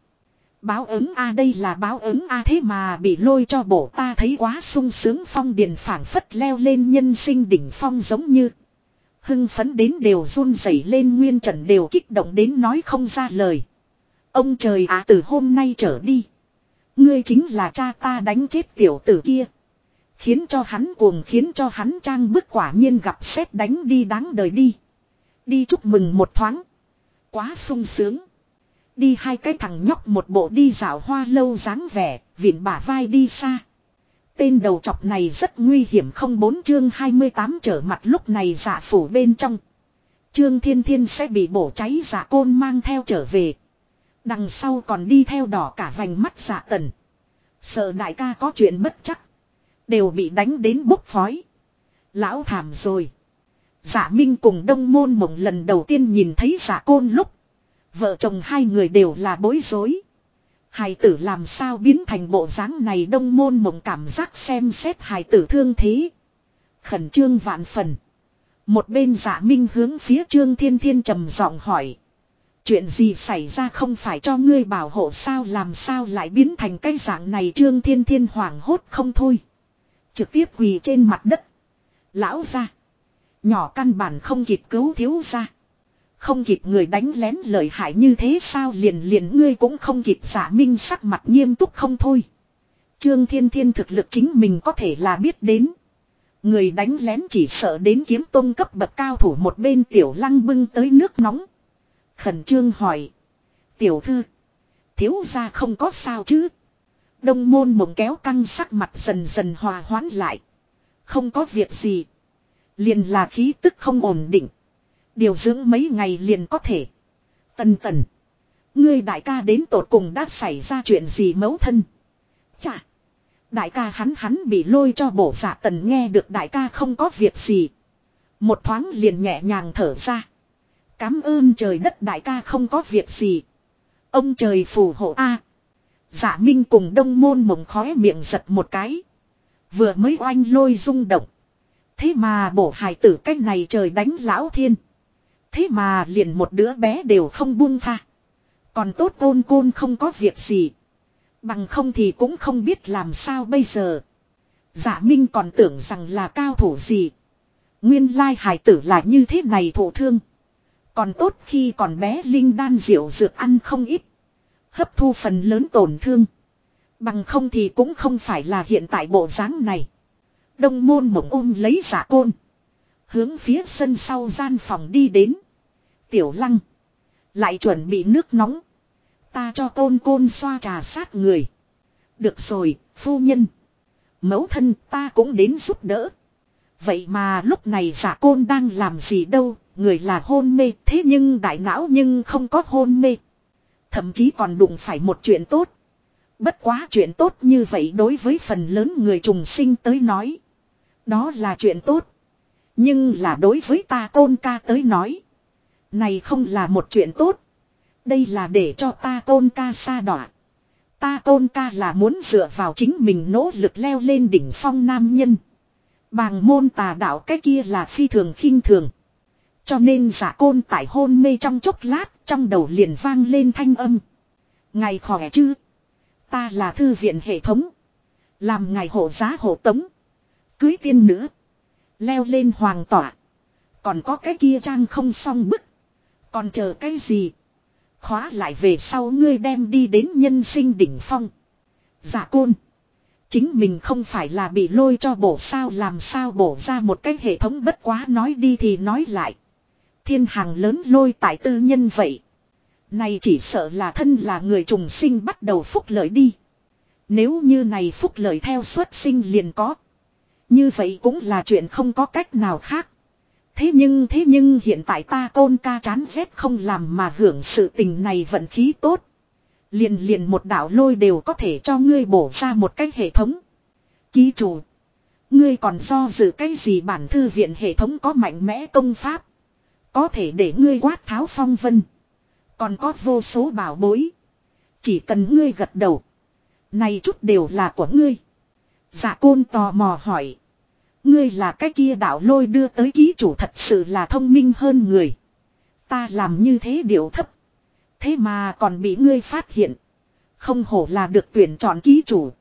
Báo ứng a đây là báo ứng a thế mà bị lôi cho bổ ta thấy quá sung sướng Phong Điền phảng phất leo lên nhân sinh đỉnh phong giống như. Hưng phấn đến đều run rẩy lên Nguyên Trần đều kích động đến nói không ra lời. Ông trời á từ hôm nay trở đi. Ngươi chính là cha ta đánh chết tiểu tử kia. Khiến cho hắn cuồng khiến cho hắn trang bức quả nhiên gặp xét đánh đi đáng đời đi. Đi chúc mừng một thoáng. Quá sung sướng. Đi hai cái thằng nhóc một bộ đi dạo hoa lâu dáng vẻ, viện bả vai đi xa. Tên đầu chọc này rất nguy hiểm không bốn chương 28 trở mặt lúc này giả phủ bên trong. Trương Thiên Thiên sẽ bị bổ cháy giả côn mang theo trở về. Đằng sau còn đi theo đỏ cả vành mắt dạ tần. Sợ đại ca có chuyện bất chắc. Đều bị đánh đến bốc phói. Lão thảm rồi. Giả Minh cùng đông môn mộng lần đầu tiên nhìn thấy giả côn lúc. Vợ chồng hai người đều là bối rối. Hài tử làm sao biến thành bộ dáng này đông môn mộng cảm giác xem xét hài tử thương thế. Khẩn trương vạn phần. Một bên giả minh hướng phía trương thiên thiên trầm giọng hỏi. Chuyện gì xảy ra không phải cho ngươi bảo hộ sao, làm sao lại biến thành cái dạng này trương thiên thiên hoảng hốt không thôi. Trực tiếp quỳ trên mặt đất. Lão ra. Nhỏ căn bản không kịp cứu thiếu ra. Không kịp người đánh lén lợi hại như thế sao liền liền ngươi cũng không kịp giả minh sắc mặt nghiêm túc không thôi. Trương Thiên Thiên thực lực chính mình có thể là biết đến. Người đánh lén chỉ sợ đến kiếm tôn cấp bậc cao thủ một bên tiểu lăng bưng tới nước nóng. Khẩn trương hỏi. Tiểu thư. Thiếu ra không có sao chứ. Đông môn mộng kéo căng sắc mặt dần dần hòa hoãn lại. Không có việc gì. Liền là khí tức không ổn định. Điều dưỡng mấy ngày liền có thể. Tần tần. Ngươi đại ca đến tột cùng đã xảy ra chuyện gì mấu thân. Chà. Đại ca hắn hắn bị lôi cho bổ giả tần nghe được đại ca không có việc gì. Một thoáng liền nhẹ nhàng thở ra. Cám ơn trời đất đại ca không có việc gì. Ông trời phù hộ A. Dạ Minh cùng đông môn mộng khóe miệng giật một cái. Vừa mới oanh lôi rung động. Thế mà bổ hài tử cách này trời đánh lão thiên. Thế mà liền một đứa bé đều không buông tha. Còn tốt côn côn không có việc gì. Bằng không thì cũng không biết làm sao bây giờ. Giả Minh còn tưởng rằng là cao thủ gì. Nguyên lai hài tử là như thế này thổ thương. Còn tốt khi còn bé Linh đan rượu dược ăn không ít. Hấp thu phần lớn tổn thương. Bằng không thì cũng không phải là hiện tại bộ dáng này. Đông môn mộng ôm lấy giả côn. Hướng phía sân sau gian phòng đi đến. Tiểu lăng. Lại chuẩn bị nước nóng. Ta cho côn côn xoa trà sát người. Được rồi, phu nhân. Mẫu thân ta cũng đến giúp đỡ. Vậy mà lúc này giả côn đang làm gì đâu, người là hôn mê, thế nhưng đại não nhưng không có hôn mê. Thậm chí còn đụng phải một chuyện tốt. Bất quá chuyện tốt như vậy đối với phần lớn người trùng sinh tới nói. Đó là chuyện tốt. Nhưng là đối với ta côn ca tới nói. Này không là một chuyện tốt. Đây là để cho ta côn ca xa đọa. Ta côn ca là muốn dựa vào chính mình nỗ lực leo lên đỉnh phong nam nhân. Bàng môn tà đạo cái kia là phi thường khinh thường. Cho nên giả côn tại hôn mê trong chốc lát, trong đầu liền vang lên thanh âm. Ngày khỏe chứ? Ta là thư viện hệ thống. Làm ngày hộ giá hộ tống. Cưới tiên nữ. Leo lên hoàng tỏa. Còn có cái kia trang không xong bức. Còn chờ cái gì? Khóa lại về sau ngươi đem đi đến nhân sinh đỉnh phong. Giả côn. Chính mình không phải là bị lôi cho bổ sao làm sao bổ ra một cái hệ thống bất quá nói đi thì nói lại. Thiên hàng lớn lôi tại tư nhân vậy. Này chỉ sợ là thân là người trùng sinh bắt đầu phúc lợi đi. Nếu như này phúc lợi theo xuất sinh liền có. Như vậy cũng là chuyện không có cách nào khác. Thế nhưng thế nhưng hiện tại ta côn ca chán ghét không làm mà hưởng sự tình này vận khí tốt. Liền liền một đạo lôi đều có thể cho ngươi bổ ra một cách hệ thống. Ký chủ. Ngươi còn do dự cái gì bản thư viện hệ thống có mạnh mẽ công pháp. Có thể để ngươi quát tháo phong vân. Còn có vô số bảo bối. Chỉ cần ngươi gật đầu. Này chút đều là của ngươi. Dạ côn tò mò hỏi. Ngươi là cái kia đạo lôi đưa tới ký chủ thật sự là thông minh hơn người. Ta làm như thế điệu thấp. Thế mà còn bị ngươi phát hiện. Không hổ là được tuyển chọn ký chủ.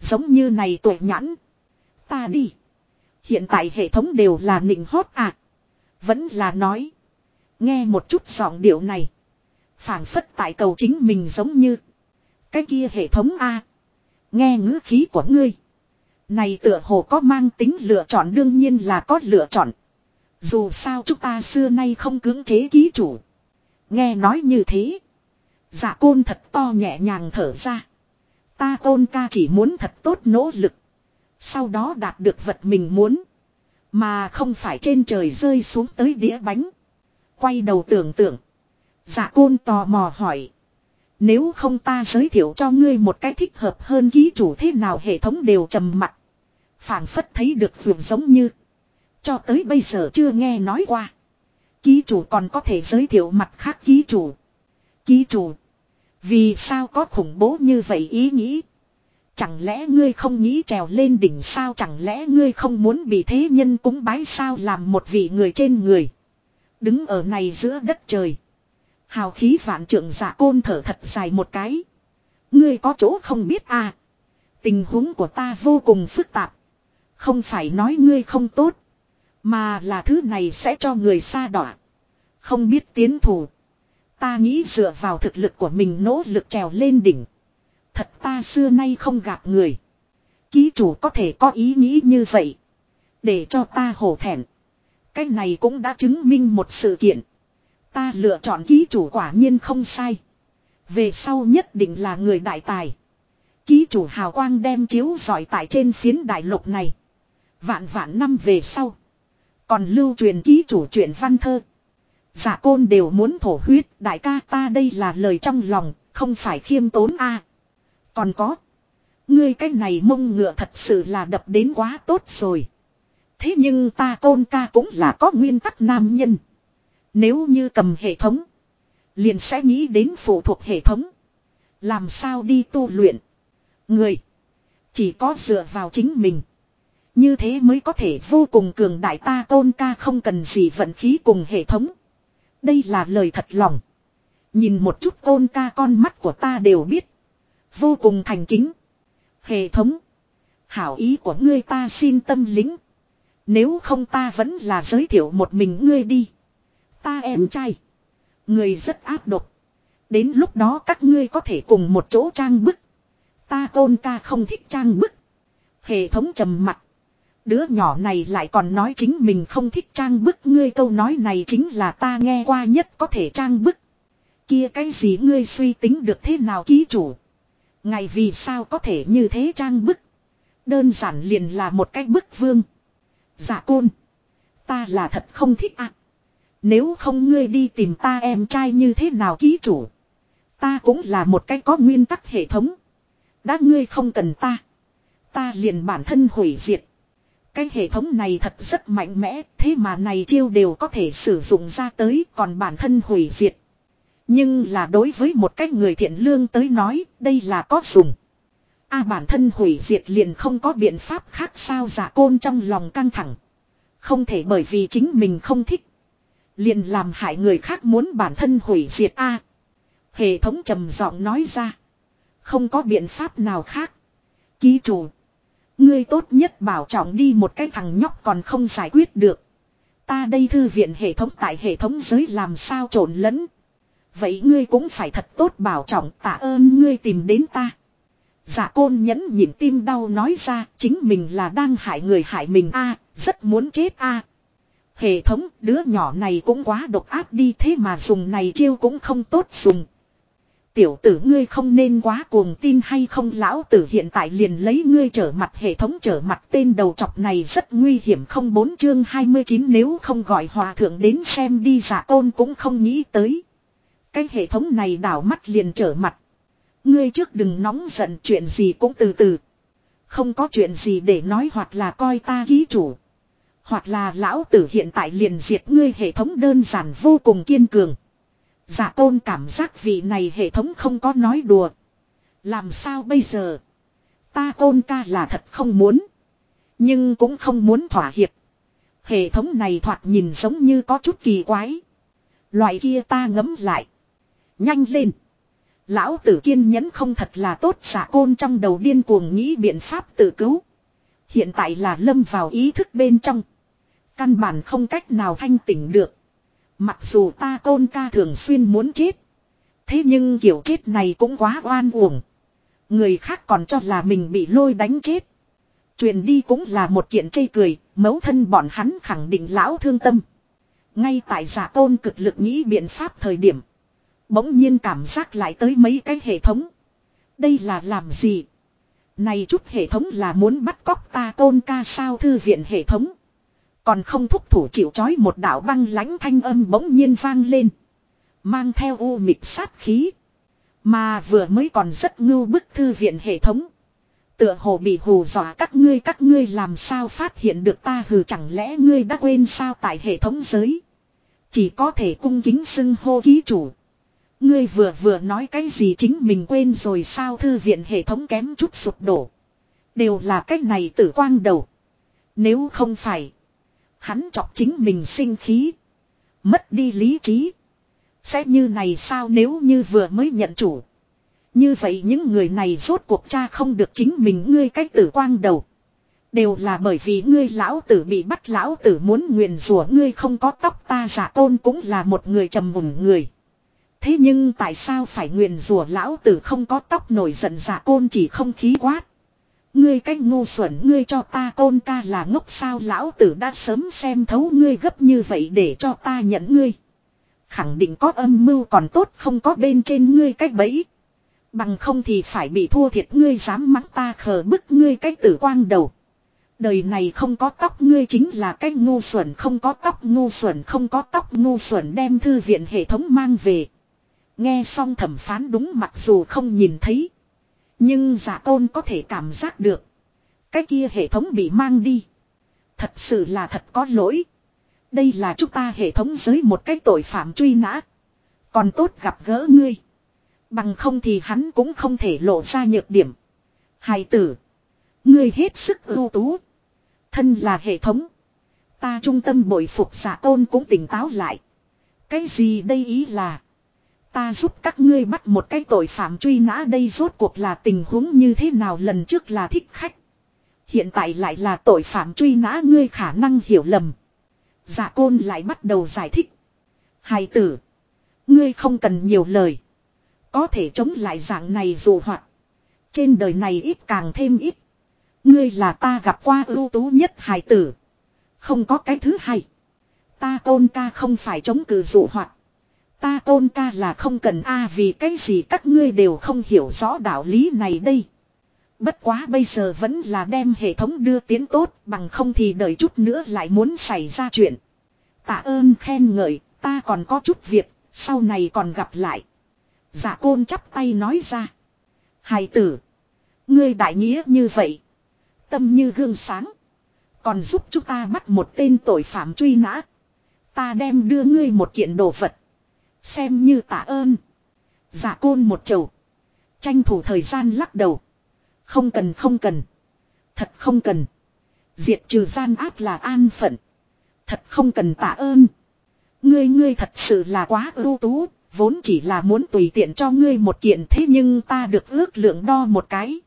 Giống như này tuổi nhãn. Ta đi. Hiện tại hệ thống đều là nịnh hót à. Vẫn là nói. Nghe một chút giọng điệu này. phảng phất tại cầu chính mình giống như. Cái kia hệ thống A. Nghe ngữ khí của ngươi. Này tựa hồ có mang tính lựa chọn đương nhiên là có lựa chọn. Dù sao chúng ta xưa nay không cưỡng chế ký chủ. Nghe nói như thế. Dạ côn thật to nhẹ nhàng thở ra. Ta côn ca chỉ muốn thật tốt nỗ lực. Sau đó đạt được vật mình muốn. Mà không phải trên trời rơi xuống tới đĩa bánh. Quay đầu tưởng tượng. Dạ côn tò mò hỏi. Nếu không ta giới thiệu cho ngươi một cái thích hợp hơn ký chủ thế nào hệ thống đều trầm mặt. phảng phất thấy được vườn giống như. Cho tới bây giờ chưa nghe nói qua. Ký chủ còn có thể giới thiệu mặt khác ký chủ. Ký chủ. Vì sao có khủng bố như vậy ý nghĩ. Chẳng lẽ ngươi không nghĩ trèo lên đỉnh sao chẳng lẽ ngươi không muốn bị thế nhân cúng bái sao làm một vị người trên người. Đứng ở này giữa đất trời. Hào khí vạn trượng giả côn thở thật dài một cái. Ngươi có chỗ không biết à. Tình huống của ta vô cùng phức tạp. Không phải nói ngươi không tốt. Mà là thứ này sẽ cho người xa đọa. Không biết tiến thủ. Ta nghĩ dựa vào thực lực của mình nỗ lực trèo lên đỉnh. Thật ta xưa nay không gặp người. Ký chủ có thể có ý nghĩ như vậy. Để cho ta hổ thẹn. Cái này cũng đã chứng minh một sự kiện. Ta lựa chọn ký chủ quả nhiên không sai. Về sau nhất định là người đại tài. Ký chủ hào quang đem chiếu giỏi tại trên phiến đại lục này. Vạn vạn năm về sau. Còn lưu truyền ký chủ truyện văn thơ. Giả côn đều muốn thổ huyết. Đại ca ta đây là lời trong lòng. Không phải khiêm tốn a còn có. Ngươi cái này mông ngựa thật sự là đập đến quá tốt rồi. Thế nhưng ta côn ca cũng là có nguyên tắc nam nhân. Nếu như cầm hệ thống. Liền sẽ nghĩ đến phụ thuộc hệ thống. Làm sao đi tu luyện. Người. Chỉ có dựa vào chính mình. Như thế mới có thể vô cùng cường đại ta tôn ca không cần gì vận khí cùng hệ thống. Đây là lời thật lòng. Nhìn một chút tôn ca con mắt của ta đều biết. Vô cùng thành kính. Hệ thống. Hảo ý của ngươi ta xin tâm lính. Nếu không ta vẫn là giới thiệu một mình ngươi đi. Ta em trai. Người rất áp độc. Đến lúc đó các ngươi có thể cùng một chỗ trang bức. Ta tôn ca không thích trang bức. Hệ thống trầm mặt. Đứa nhỏ này lại còn nói chính mình không thích trang bức ngươi câu nói này chính là ta nghe qua nhất có thể trang bức. Kia cái gì ngươi suy tính được thế nào ký chủ. Ngày vì sao có thể như thế trang bức. Đơn giản liền là một cái bức vương. Dạ côn. Ta là thật không thích ạ. Nếu không ngươi đi tìm ta em trai như thế nào ký chủ. Ta cũng là một cái có nguyên tắc hệ thống. Đã ngươi không cần ta. Ta liền bản thân hủy diệt. Cái hệ thống này thật rất mạnh mẽ, thế mà này chiêu đều có thể sử dụng ra tới, còn bản thân hủy diệt. Nhưng là đối với một cái người thiện lương tới nói, đây là có dùng. a bản thân hủy diệt liền không có biện pháp khác sao giả côn trong lòng căng thẳng. Không thể bởi vì chính mình không thích. Liền làm hại người khác muốn bản thân hủy diệt a Hệ thống trầm giọng nói ra. Không có biện pháp nào khác. Ký chủ. Ngươi tốt nhất bảo trọng đi một cái thằng nhóc còn không giải quyết được. Ta đây thư viện hệ thống tại hệ thống giới làm sao trộn lẫn. Vậy ngươi cũng phải thật tốt bảo trọng tạ ơn ngươi tìm đến ta. Giả côn nhẫn nhịn tim đau nói ra, chính mình là đang hại người hại mình a, rất muốn chết a Hệ thống, đứa nhỏ này cũng quá độc ác đi, thế mà dùng này chiêu cũng không tốt dùng. Tiểu tử ngươi không nên quá cuồng tin hay không lão tử hiện tại liền lấy ngươi trở mặt, hệ thống trở mặt, tên đầu chọc này rất nguy hiểm không bốn chương 29 nếu không gọi hòa thượng đến xem đi giả côn cũng không nghĩ tới. Cái hệ thống này đảo mắt liền trở mặt. Ngươi trước đừng nóng giận, chuyện gì cũng từ từ. Không có chuyện gì để nói hoặc là coi ta ký chủ. Hoặc là lão tử hiện tại liền diệt ngươi hệ thống đơn giản vô cùng kiên cường. Giả tôn cảm giác vị này hệ thống không có nói đùa. Làm sao bây giờ? Ta tôn ca là thật không muốn. Nhưng cũng không muốn thỏa hiệp. Hệ thống này thoạt nhìn giống như có chút kỳ quái. Loại kia ta ngấm lại. Nhanh lên. Lão tử kiên nhẫn không thật là tốt giả côn trong đầu điên cuồng nghĩ biện pháp tự cứu. Hiện tại là lâm vào ý thức bên trong. Căn bản không cách nào thanh tỉnh được. Mặc dù ta tôn ca thường xuyên muốn chết. Thế nhưng kiểu chết này cũng quá oan uổng. Người khác còn cho là mình bị lôi đánh chết. Truyền đi cũng là một kiện chây cười, mấu thân bọn hắn khẳng định lão thương tâm. Ngay tại giả tôn cực lực nghĩ biện pháp thời điểm. Bỗng nhiên cảm giác lại tới mấy cái hệ thống. Đây là làm gì? Này chút hệ thống là muốn bắt cóc ta tôn ca sao thư viện hệ thống. Còn không thúc thủ chịu chói một đạo băng lãnh thanh âm bỗng nhiên vang lên. Mang theo u mịt sát khí. Mà vừa mới còn rất ngưu bức thư viện hệ thống. Tựa hồ bị hù dọa các ngươi các ngươi làm sao phát hiện được ta hừ, chẳng lẽ ngươi đã quên sao tại hệ thống giới. Chỉ có thể cung kính xưng hô ký chủ. Ngươi vừa vừa nói cái gì chính mình quên rồi sao thư viện hệ thống kém chút sụp đổ. Đều là cách này tử quang đầu. Nếu không phải. Hắn chọc chính mình sinh khí. Mất đi lý trí. Sẽ như này sao nếu như vừa mới nhận chủ. Như vậy những người này rốt cuộc cha không được chính mình ngươi cách tử quang đầu. Đều là bởi vì ngươi lão tử bị bắt, lão tử muốn nguyền rủa, ngươi không có tóc ta giả tôn cũng là một người trầm mùng người. Thế nhưng tại sao phải nguyền rủa lão tử không có tóc nổi giận giả côn chỉ không khí quát. Ngươi cách ngu xuẩn, ngươi cho ta côn ca là ngốc sao lão tử đã sớm xem thấu ngươi gấp như vậy để cho ta nhận ngươi. Khẳng định có âm mưu còn tốt không có bên trên ngươi cách bẫy. Bằng không thì phải bị thua thiệt, ngươi dám mắng ta khờ bức ngươi cách tử quang đầu. Đời này không có tóc, ngươi chính là cái ngu xuẩn, không có tóc, ngu xuẩn, không có tóc, ngu xuẩn đem thư viện hệ thống mang về. Nghe xong thẩm phán đúng mặc dù không nhìn thấy. Nhưng giả tôn có thể cảm giác được. Cái kia hệ thống bị mang đi. Thật sự là thật có lỗi. Đây là chúng ta hệ thống giới một cái tội phạm truy nã. Còn tốt gặp gỡ ngươi. Bằng không thì hắn cũng không thể lộ ra nhược điểm. Hài tử. Ngươi hết sức ưu tú. Thân là hệ thống. Ta trung tâm bồi phục giả tôn cũng tỉnh táo lại. Cái gì đây ý là. Ta giúp các ngươi bắt một cái tội phạm truy nã đây rốt cuộc là tình huống như thế nào lần trước là thích khách. Hiện tại lại là tội phạm truy nã ngươi khả năng hiểu lầm. Dạ côn lại bắt đầu giải thích. Hài tử. Ngươi không cần nhiều lời. Có thể chống lại dạng này dù hoặc. Trên đời này ít càng thêm ít. Ngươi là ta gặp qua ưu tú nhất hài tử. Không có cái thứ hai. Ta tôn ca không phải chống cự dụ hoặc. Ta tôn ca là không cần a vì cái gì các ngươi đều không hiểu rõ đạo lý này đây. Bất quá bây giờ vẫn là đem hệ thống đưa tiến tốt bằng không thì đợi chút nữa lại muốn xảy ra chuyện. Tạ ơn khen ngợi, ta còn có chút việc, sau này còn gặp lại. Giả côn chắp tay nói ra. Hài tử. Ngươi đại nghĩa như vậy. Tâm như gương sáng. Còn giúp chúng ta bắt một tên tội phạm truy nã. Ta đem đưa ngươi một kiện đồ vật. Xem như tạ ơn. Giả côn một chầu. Tranh thủ thời gian lắc đầu. Không cần không cần. Thật không cần. Diệt trừ gian ác là an phận. Thật không cần tạ ơn. Ngươi ngươi thật sự là quá ưu tú. Vốn chỉ là muốn tùy tiện cho ngươi một kiện thế nhưng ta được ước lượng đo một cái.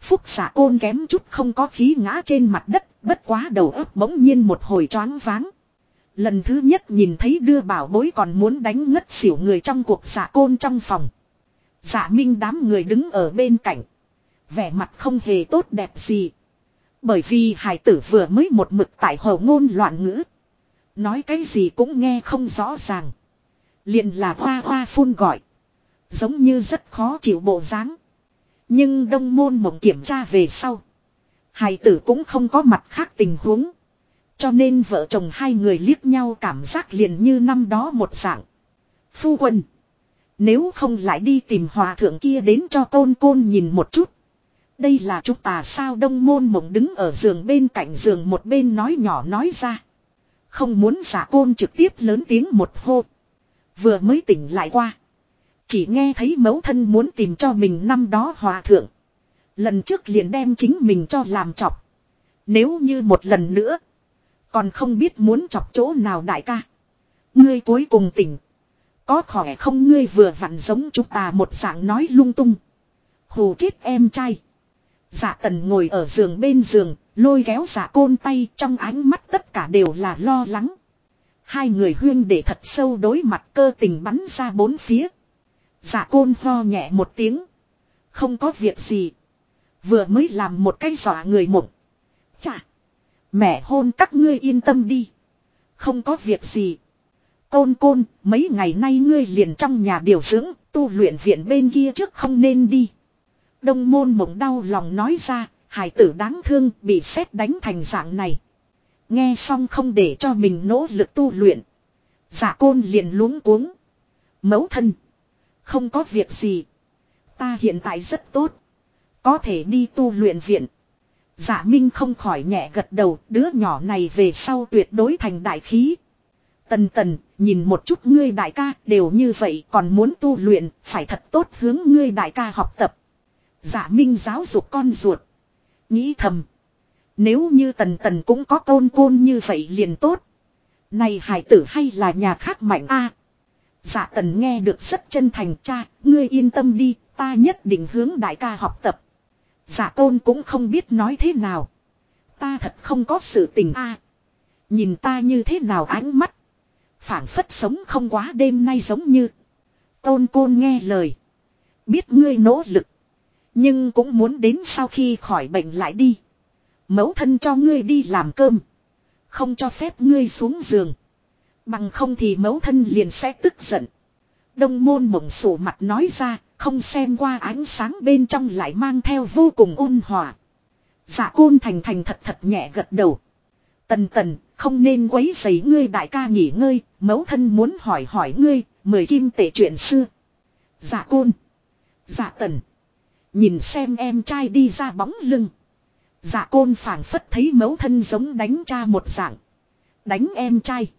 Phúc giả côn kém chút không có khí ngã trên mặt đất. Bất quá đầu ấp bỗng nhiên một hồi choáng váng. Lần thứ nhất nhìn thấy đưa bảo bối còn muốn đánh ngất xỉu người trong cuộc giả côn trong phòng. Giả minh đám người đứng ở bên cạnh. Vẻ mặt không hề tốt đẹp gì. Bởi vì hải tử vừa mới một mực tại hồ ngôn loạn ngữ. Nói cái gì cũng nghe không rõ ràng. liền là hoa hoa phun gọi. Giống như rất khó chịu bộ dáng. Nhưng đông môn mộng kiểm tra về sau. Hài tử cũng không có mặt khác tình huống. Cho nên vợ chồng hai người liếc nhau cảm giác liền như năm đó một dạng. Phu quân. Nếu không lại đi tìm hòa thượng kia đến cho côn côn nhìn một chút. Đây là chúng ta sao đông môn mộng đứng ở giường bên cạnh giường một bên nói nhỏ nói ra. Không muốn giả côn trực tiếp lớn tiếng một hô. Vừa mới tỉnh lại qua. Chỉ nghe thấy mẫu thân muốn tìm cho mình năm đó hòa thượng. Lần trước liền đem chính mình cho làm chọc. Nếu như một lần nữa. Còn không biết muốn chọc chỗ nào đại ca. Ngươi cuối cùng tỉnh. Có khỏe không ngươi vừa vặn giống chúng ta một dạng nói lung tung. Hù chết em trai. Dạ tần ngồi ở giường bên giường, lôi kéo dạ côn tay trong ánh mắt tất cả đều là lo lắng. Hai người huyên để thật sâu đối mặt cơ tình bắn ra bốn phía. Dạ côn ho nhẹ một tiếng. Không có việc gì. Vừa mới làm một cái dọa người mộng. Chà. Mẹ hôn các ngươi yên tâm đi. Không có việc gì. Côn côn, mấy ngày nay ngươi liền trong nhà điều dưỡng, tu luyện viện bên kia trước không nên đi. Đông môn mộng đau lòng nói ra, hải tử đáng thương bị xét đánh thành dạng này. Nghe xong không để cho mình nỗ lực tu luyện. Giả côn liền luống cuống. Mẫu thân. Không có việc gì. Ta hiện tại rất tốt. Có thể đi tu luyện viện. Giả dạ Minh không khỏi nhẹ gật đầu, đứa nhỏ này về sau tuyệt đối thành đại khí. Tần tần, nhìn một chút ngươi đại ca, đều như vậy còn muốn tu luyện, phải thật tốt hướng ngươi đại ca học tập. Giả dạ Minh giáo dục con ruột. Nghĩ thầm. Nếu như tần tần cũng có côn côn như vậy liền tốt. Này hải tử hay là nhà khác mạnh a Dạ tần nghe được rất chân thành cha, ngươi yên tâm đi, ta nhất định hướng đại ca học tập giả tôn cũng không biết nói thế nào. Ta thật không có sự tình a Nhìn ta như thế nào ánh mắt. phảng phất sống không quá đêm nay giống như. Tôn côn nghe lời. Biết ngươi nỗ lực. Nhưng cũng muốn đến sau khi khỏi bệnh lại đi. Mẫu thân cho ngươi đi làm cơm. Không cho phép ngươi xuống giường. Bằng không thì mẫu thân liền sẽ tức giận. Đông môn mộng sổ mặt nói ra, không xem qua ánh sáng bên trong lại mang theo vô cùng ôn hòa. Dạ côn thành thành thật thật nhẹ gật đầu. Tần tần, không nên quấy giấy ngươi đại ca nghỉ ngơi, mẫu thân muốn hỏi hỏi ngươi, mời kim tệ chuyện xưa. Dạ côn. Dạ tần. Nhìn xem em trai đi ra bóng lưng. Dạ côn phảng phất thấy mẫu thân giống đánh cha một dạng. Đánh em trai.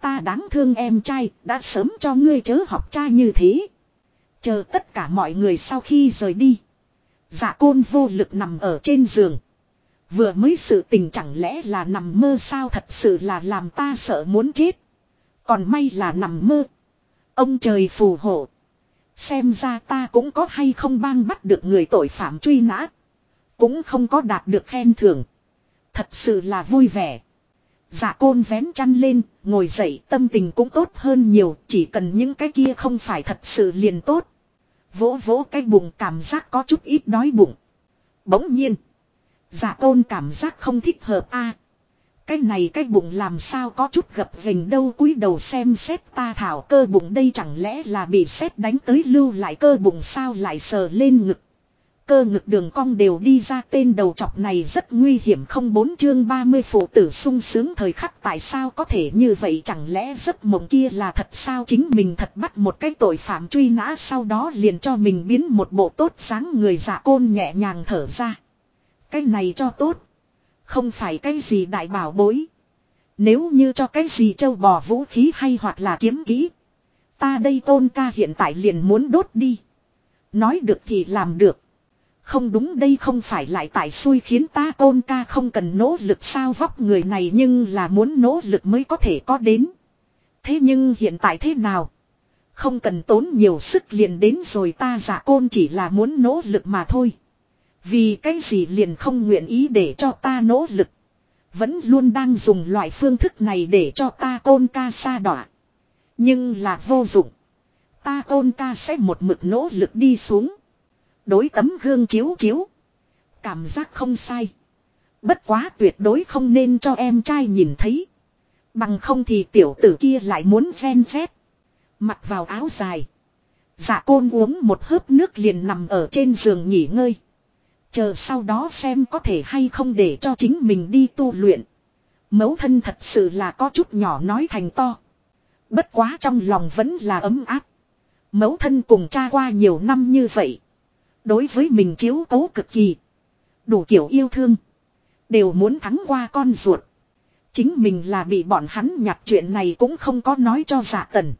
Ta đáng thương em trai, đã sớm cho ngươi chớ học cha như thế. Chờ tất cả mọi người sau khi rời đi. Dạ côn vô lực nằm ở trên giường. Vừa mới sự tình chẳng lẽ là nằm mơ sao thật sự là làm ta sợ muốn chết. Còn may là nằm mơ. Ông trời phù hộ. Xem ra ta cũng có hay không bang bắt được người tội phạm truy nã. Cũng không có đạt được khen thưởng. Thật sự là vui vẻ. Dạ côn vén chăn lên, ngồi dậy tâm tình cũng tốt hơn nhiều, chỉ cần những cái kia không phải thật sự liền tốt. Vỗ vỗ cái bụng cảm giác có chút ít đói bụng. Bỗng nhiên, dạ giả côn cảm giác không thích hợp a. Cái này cái bụng làm sao có chút gập vình đâu cúi đầu xem xét ta thảo cơ bụng đây chẳng lẽ là bị xét đánh tới lưu lại cơ bụng sao lại sờ lên ngực cơ ngực đường cong đều đi ra tên đầu chọc này rất nguy hiểm không bốn chương 30 phụ tử sung sướng thời khắc tại sao có thể như vậy chẳng lẽ giấc mộng kia là thật sao chính mình thật bắt một cái tội phạm truy nã sau đó liền cho mình biến một bộ tốt sáng người giả côn nhẹ nhàng thở ra. Cái này cho tốt. Không phải cái gì đại bảo bối. Nếu như cho cái gì châu bò vũ khí hay hoặc là kiếm kỹ. Ta đây tôn ca hiện tại liền muốn đốt đi. Nói được thì làm được. Không đúng đây không phải lại tại xui khiến ta tôn ca không cần nỗ lực sao vóc người này nhưng là muốn nỗ lực mới có thể có đến. Thế nhưng hiện tại thế nào? Không cần tốn nhiều sức liền đến rồi ta giả côn chỉ là muốn nỗ lực mà thôi. Vì cái gì liền không nguyện ý để cho ta nỗ lực. Vẫn luôn đang dùng loại phương thức này để cho ta côn ca xa đọa. Nhưng là vô dụng. Ta côn ca sẽ một mực nỗ lực đi xuống. Đối tấm gương chiếu chiếu. Cảm giác không sai. Bất quá tuyệt đối không nên cho em trai nhìn thấy. Bằng không thì tiểu tử kia lại muốn ven phép. Mặc vào áo dài. Dạ côn uống một hớp nước liền nằm ở trên giường nghỉ ngơi. Chờ sau đó xem có thể hay không để cho chính mình đi tu luyện. Mấu thân thật sự là có chút nhỏ nói thành to. Bất quá trong lòng vẫn là ấm áp. Mấu thân cùng cha qua nhiều năm như vậy. Đối với mình chiếu cố cực kỳ. Đủ kiểu yêu thương. Đều muốn thắng qua con ruột. Chính mình là bị bọn hắn nhặt chuyện này cũng không có nói cho dạ tần.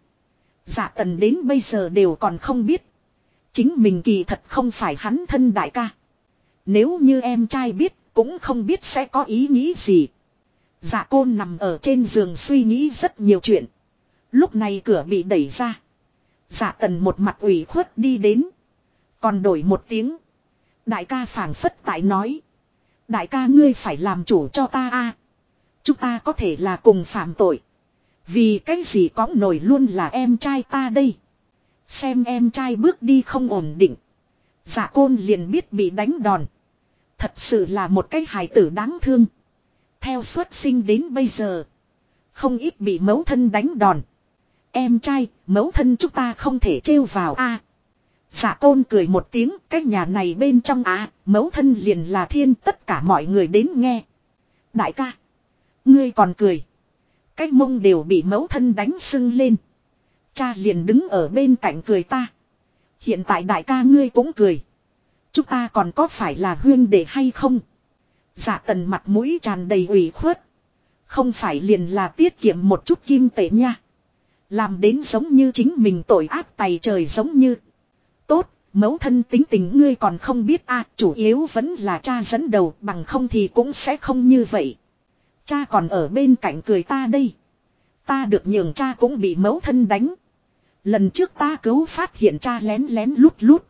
Dạ tần đến bây giờ đều còn không biết. Chính mình kỳ thật không phải hắn thân đại ca. Nếu như em trai biết, cũng không biết sẽ có ý nghĩ gì. Dạ côn nằm ở trên giường suy nghĩ rất nhiều chuyện. Lúc này cửa bị đẩy ra. Dạ tần một mặt ủy khuất đi đến. Còn đổi một tiếng. Đại ca phảng phất tại nói. Đại ca ngươi phải làm chủ cho ta a. Chúng ta có thể là cùng phạm tội. Vì cái gì có nổi luôn là em trai ta đây. Xem em trai bước đi không ổn định. Dạ côn liền biết bị đánh đòn. Thật sự là một cái hài tử đáng thương. Theo xuất sinh đến bây giờ. Không ít bị mẫu thân đánh đòn. Em trai, mẫu thân chúng ta không thể trêu vào a. À, dạ tôn cười một tiếng, cái nhà này bên trong á, à, mẫu thân liền là thiên tất cả mọi người đến nghe. Đại ca, ngươi còn cười. Cái mông đều bị mẫu thân đánh sưng lên. Cha liền đứng ở bên cạnh cười ta. Hiện tại đại ca ngươi cũng cười. Chúng ta còn có phải là huyên đệ hay không? Dạ tần mặt mũi tràn đầy ủy khuất. Không phải liền là tiết kiệm một chút kim tệ nha. Làm đến giống như chính mình tội ác tày trời giống như. Tốt, mẫu thân tính tình ngươi còn không biết a chủ yếu vẫn là cha dẫn đầu bằng không thì cũng sẽ không như vậy. Cha còn ở bên cạnh cười ta đây. Ta được nhường cha cũng bị mẫu thân đánh. Lần trước ta cứu phát hiện cha lén lén lút lút.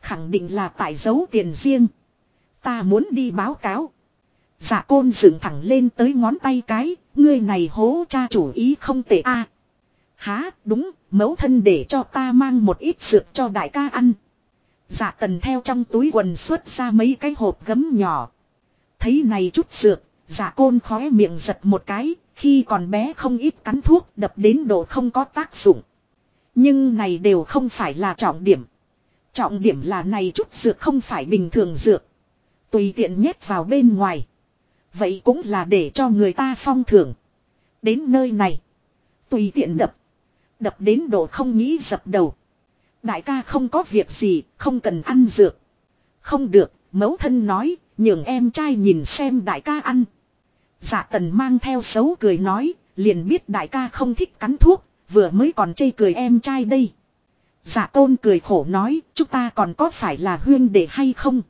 Khẳng định là tại giấu tiền riêng. Ta muốn đi báo cáo. giả côn dựng thẳng lên tới ngón tay cái, ngươi này hố cha chủ ý không tệ a. Há, đúng, mẫu thân để cho ta mang một ít dược cho đại ca ăn. Dạ tần theo trong túi quần xuất ra mấy cái hộp gấm nhỏ. Thấy này chút dược, dạ côn khóe miệng giật một cái, khi còn bé không ít cắn thuốc đập đến độ không có tác dụng. Nhưng này đều không phải là trọng điểm. Trọng điểm là này chút dược không phải bình thường dược. Tùy tiện nhét vào bên ngoài. Vậy cũng là để cho người ta phong thưởng. Đến nơi này. Tùy tiện đập. Đập đến độ không nghĩ dập đầu. Đại ca không có việc gì, không cần ăn dược. Không được, mẫu thân nói, nhường em trai nhìn xem đại ca ăn. Dạ tần mang theo xấu cười nói, liền biết đại ca không thích cắn thuốc, vừa mới còn chê cười em trai đây. Dạ tôn cười khổ nói, chúng ta còn có phải là huyên đệ hay không?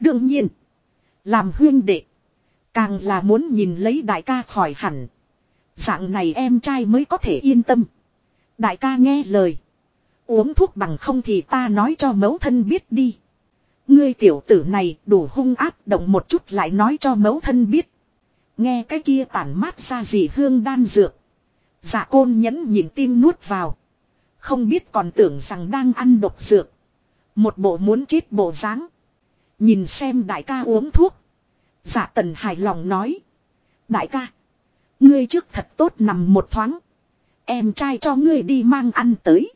Đương nhiên, làm huyên đệ, càng là muốn nhìn lấy đại ca khỏi hẳn. Dạng này em trai mới có thể yên tâm. Đại ca nghe lời. Uống thuốc bằng không thì ta nói cho mẫu thân biết đi. Ngươi tiểu tử này đủ hung áp động một chút lại nói cho mẫu thân biết. Nghe cái kia tản mát ra gì hương đan dược. Dạ côn nhẫn nhìn tim nuốt vào. Không biết còn tưởng rằng đang ăn độc dược. Một bộ muốn chết bộ dáng. Nhìn xem đại ca uống thuốc. Dạ tần hài lòng nói. Đại ca. Ngươi trước thật tốt nằm một thoáng. Em trai cho ngươi đi mang ăn tới.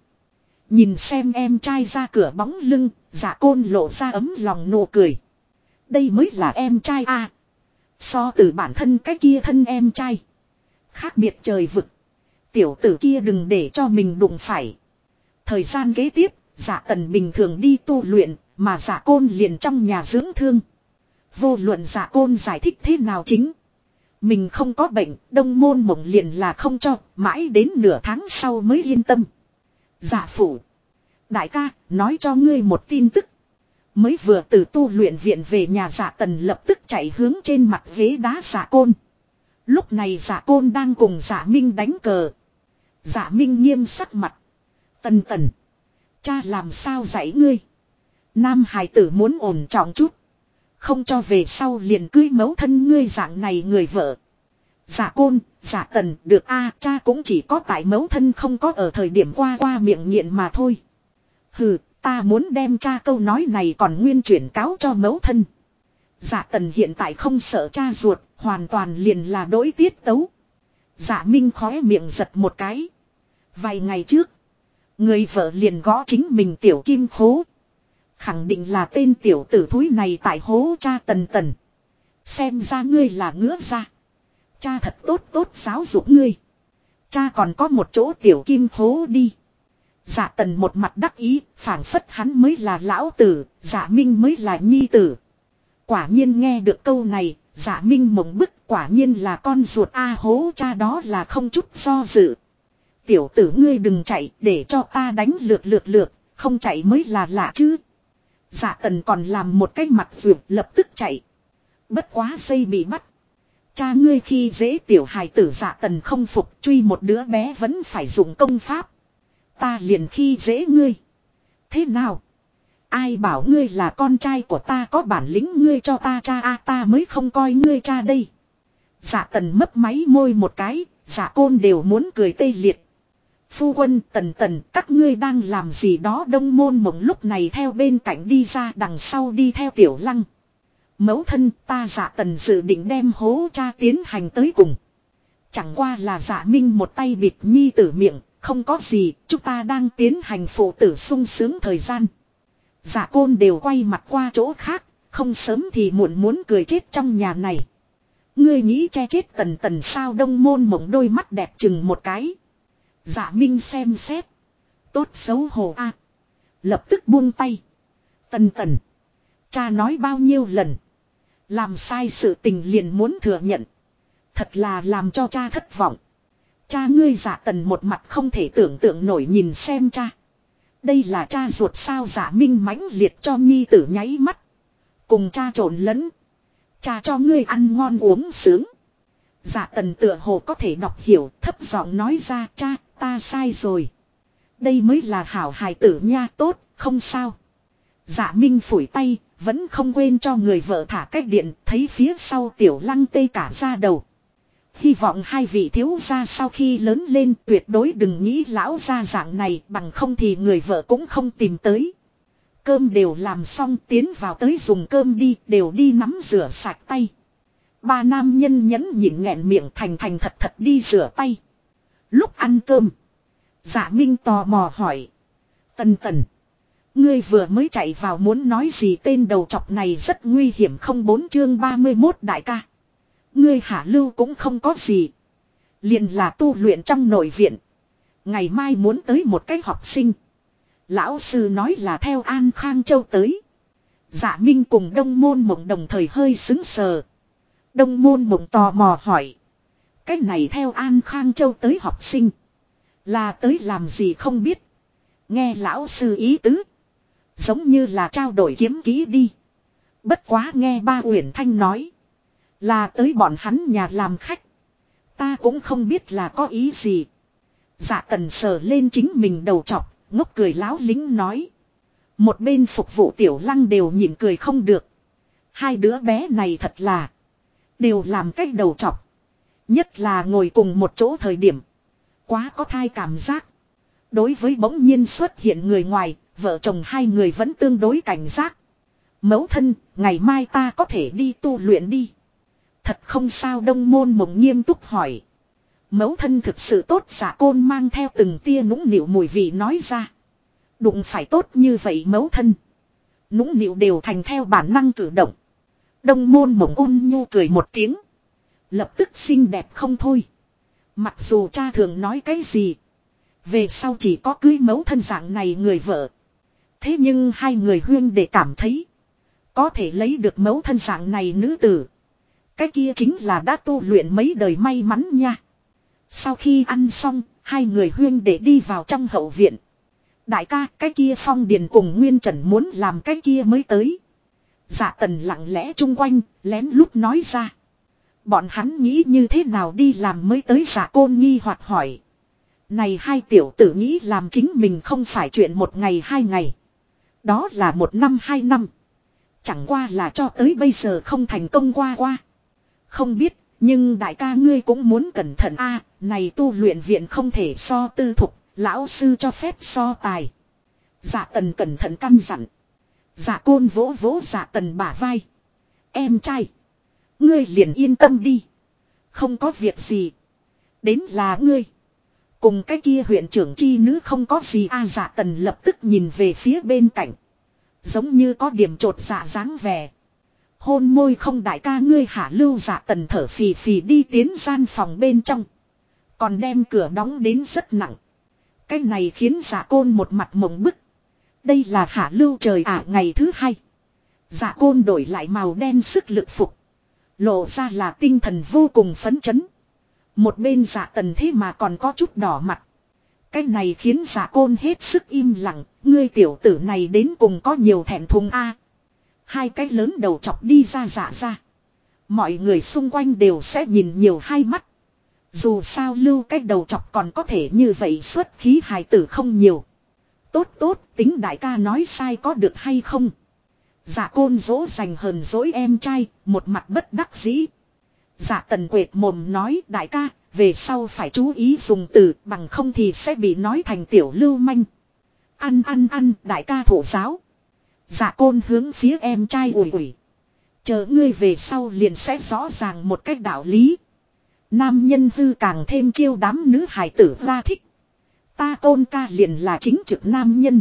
Nhìn xem em trai ra cửa bóng lưng, giả côn lộ ra ấm lòng nụ cười. Đây mới là em trai a So từ bản thân cái kia thân em trai. Khác biệt trời vực. Tiểu tử kia đừng để cho mình đụng phải. Thời gian kế tiếp, giả tần bình thường đi tu luyện, mà giả côn liền trong nhà dưỡng thương. Vô luận giả côn giải thích thế nào chính. Mình không có bệnh, đông môn mộng liền là không cho, mãi đến nửa tháng sau mới yên tâm. giả phủ. Đại ca, nói cho ngươi một tin tức. Mới vừa từ tu luyện viện về nhà giả tần lập tức chạy hướng trên mặt ghế đá giả côn. Lúc này giả côn đang cùng giả minh đánh cờ. giả minh nghiêm sắc mặt. Tần tần. Cha làm sao dạy ngươi. Nam hải tử muốn ổn trọng chút. Không cho về sau liền cưới mấu thân ngươi dạng này người vợ. Giả côn, giả tần, được a cha cũng chỉ có tại mấu thân không có ở thời điểm qua qua miệng nghiện mà thôi. Hừ, ta muốn đem cha câu nói này còn nguyên chuyển cáo cho mấu thân. Giả tần hiện tại không sợ cha ruột, hoàn toàn liền là đối tiết tấu. Giả minh khóe miệng giật một cái. Vài ngày trước, Người vợ liền gõ chính mình tiểu kim khố. Khẳng định là tên tiểu tử thúi này tại hố cha tần tần. Xem ra ngươi là ngứa ra. Cha thật tốt tốt giáo dục ngươi. Cha còn có một chỗ tiểu kim hố đi. Dạ tần một mặt đắc ý, phảng phất hắn mới là lão tử, dạ minh mới là nhi tử. Quả nhiên nghe được câu này, dạ minh mộng bức quả nhiên là con ruột A hố cha đó là không chút do dự. Tiểu tử ngươi đừng chạy để cho ta đánh lượt lượt lượt, không chạy mới là lạ chứ. Dạ tần còn làm một cái mặt vượt lập tức chạy. Bất quá dây bị bắt. Cha ngươi khi dễ tiểu hài tử dạ tần không phục truy một đứa bé vẫn phải dùng công pháp. Ta liền khi dễ ngươi. Thế nào? Ai bảo ngươi là con trai của ta có bản lĩnh ngươi cho ta cha a ta mới không coi ngươi cha đây. Dạ tần mấp máy môi một cái, dạ côn đều muốn cười tê liệt. Phu quân tần tần các ngươi đang làm gì đó đông môn mộng lúc này theo bên cạnh đi ra đằng sau đi theo tiểu lăng. Mẫu thân ta giả tần dự định đem hố cha tiến hành tới cùng. Chẳng qua là giả minh một tay bịt nhi tử miệng, không có gì, chúng ta đang tiến hành phụ tử sung sướng thời gian. giả côn đều quay mặt qua chỗ khác, không sớm thì muộn muốn cười chết trong nhà này. Ngươi nghĩ che chết tần tần sao đông môn mộng đôi mắt đẹp chừng một cái. Dạ Minh xem xét. Tốt xấu hổ a Lập tức buông tay. Tần tần. Cha nói bao nhiêu lần. Làm sai sự tình liền muốn thừa nhận. Thật là làm cho cha thất vọng. Cha ngươi giả tần một mặt không thể tưởng tượng nổi nhìn xem cha. Đây là cha ruột sao giả minh mãnh liệt cho nhi tử nháy mắt. Cùng cha trộn lẫn. Cha cho ngươi ăn ngon uống sướng. Giả tần tựa hồ có thể đọc hiểu, thấp giọng nói ra, cha ta sai rồi. Đây mới là hảo hài tử nha, tốt, không sao. Dạ minh phủi tay, vẫn không quên cho người vợ thả cách điện, thấy phía sau tiểu lăng tê cả ra đầu. Hy vọng hai vị thiếu gia sau khi lớn lên tuyệt đối đừng nghĩ lão gia dạng này, bằng không thì người vợ cũng không tìm tới. Cơm đều làm xong, tiến vào tới dùng cơm đi, đều đi nắm rửa sạch tay. Ba nam nhân nhẫn nhịn nghẹn miệng thành thành thật thật đi rửa tay. Lúc ăn cơm. Dạ Minh tò mò hỏi. Tần tần. Ngươi vừa mới chạy vào muốn nói gì tên đầu chọc này rất nguy hiểm không bốn chương 31 đại ca. Ngươi hạ lưu cũng không có gì. Liền là tu luyện trong nội viện. Ngày mai muốn tới một cái học sinh. Lão sư nói là theo An Khang Châu tới. Dạ Minh cùng Đông Môn Mộng đồng thời hơi xứng sờ. Đông Môn Mộng tò mò hỏi. Cái này theo An Khang Châu tới học sinh. Là tới làm gì không biết. Nghe lão sư ý tứ. Giống như là trao đổi kiếm kỹ đi. Bất quá nghe ba Uyển Thanh nói. Là tới bọn hắn nhà làm khách. Ta cũng không biết là có ý gì. Dạ tần sờ lên chính mình đầu chọc, ngốc cười láo lính nói. Một bên phục vụ tiểu lăng đều nhìn cười không được. Hai đứa bé này thật là. Đều làm cách đầu chọc. Nhất là ngồi cùng một chỗ thời điểm. Quá có thai cảm giác. Đối với bỗng nhiên xuất hiện người ngoài, vợ chồng hai người vẫn tương đối cảnh giác. Mẫu thân, ngày mai ta có thể đi tu luyện đi. Thật không sao đông môn mộng nghiêm túc hỏi. Mẫu thân thực sự tốt giả côn mang theo từng tia nũng nịu mùi vị nói ra. Đụng phải tốt như vậy mẫu thân. Nũng nịu đều thành theo bản năng cử động. Đông môn mộng ôn nhu cười một tiếng. Lập tức xinh đẹp không thôi. Mặc dù cha thường nói cái gì. Về sau chỉ có cưới mẫu thân dạng này người vợ. Thế nhưng hai người huyên để cảm thấy. Có thể lấy được mẫu thân dạng này nữ tử. Cái kia chính là đã tu luyện mấy đời may mắn nha. Sau khi ăn xong, hai người huyên để đi vào trong hậu viện. Đại ca, cái kia phong điền cùng Nguyên Trần muốn làm cái kia mới tới. Dạ tần lặng lẽ chung quanh, lén lúc nói ra. Bọn hắn nghĩ như thế nào đi làm mới tới giả côn nghi hoặc hỏi. Này hai tiểu tử nghĩ làm chính mình không phải chuyện một ngày hai ngày. Đó là một năm hai năm. Chẳng qua là cho tới bây giờ không thành công qua qua. Không biết, nhưng đại ca ngươi cũng muốn cẩn thận a này tu luyện viện không thể so tư thục, lão sư cho phép so tài. Dạ tần cẩn thận căn dặn. Dạ côn vỗ vỗ dạ tần bả vai. Em trai. Ngươi liền yên tâm đi. Không có việc gì. Đến là ngươi. Cùng cái kia huyện trưởng chi nữ không có gì a à, dạ tần lập tức nhìn về phía bên cạnh. Giống như có điểm trột dạ dáng vẻ. Hôn môi không đại ca ngươi hạ lưu dạ tần thở phì phì đi tiến gian phòng bên trong. Còn đem cửa đóng đến rất nặng. Cái này khiến dạ côn một mặt mộng bức. Đây là hạ lưu trời ả ngày thứ hai. Dạ côn đổi lại màu đen sức lực phục. Lộ ra là tinh thần vô cùng phấn chấn. Một bên giả tần thế mà còn có chút đỏ mặt. Cái này khiến giả côn hết sức im lặng. Ngươi tiểu tử này đến cùng có nhiều thẹn thùng a Hai cái lớn đầu chọc đi ra giả ra. Mọi người xung quanh đều sẽ nhìn nhiều hai mắt. Dù sao lưu cái đầu chọc còn có thể như vậy xuất khí hài tử không nhiều. Tốt tốt, tính đại ca nói sai có được hay không. Dạ côn dỗ dành hờn dỗi em trai, một mặt bất đắc dĩ. Dạ tần quệt mồm nói đại ca, về sau phải chú ý dùng từ bằng không thì sẽ bị nói thành tiểu lưu manh. Ăn ăn ăn, đại ca thủ giáo. Dạ côn hướng phía em trai ủi ủi. Chờ ngươi về sau liền sẽ rõ ràng một cách đạo lý. Nam nhân hư càng thêm chiêu đám nữ hài tử ra thích. Ta côn ca liền là chính trực nam nhân.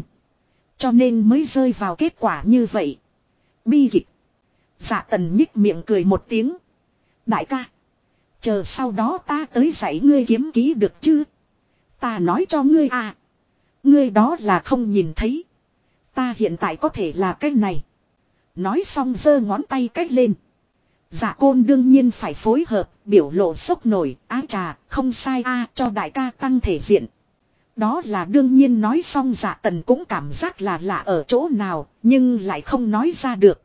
Cho nên mới rơi vào kết quả như vậy. Bi kịch. Dạ tần nhích miệng cười một tiếng. Đại ca. Chờ sau đó ta tới dạy ngươi kiếm ký được chứ. Ta nói cho ngươi à. Ngươi đó là không nhìn thấy. Ta hiện tại có thể là cái này. Nói xong giơ ngón tay cách lên. Dạ côn đương nhiên phải phối hợp, biểu lộ sốc nổi, á trà, không sai a cho đại ca tăng thể diện. Đó là đương nhiên nói xong dạ tần cũng cảm giác là lạ ở chỗ nào, nhưng lại không nói ra được.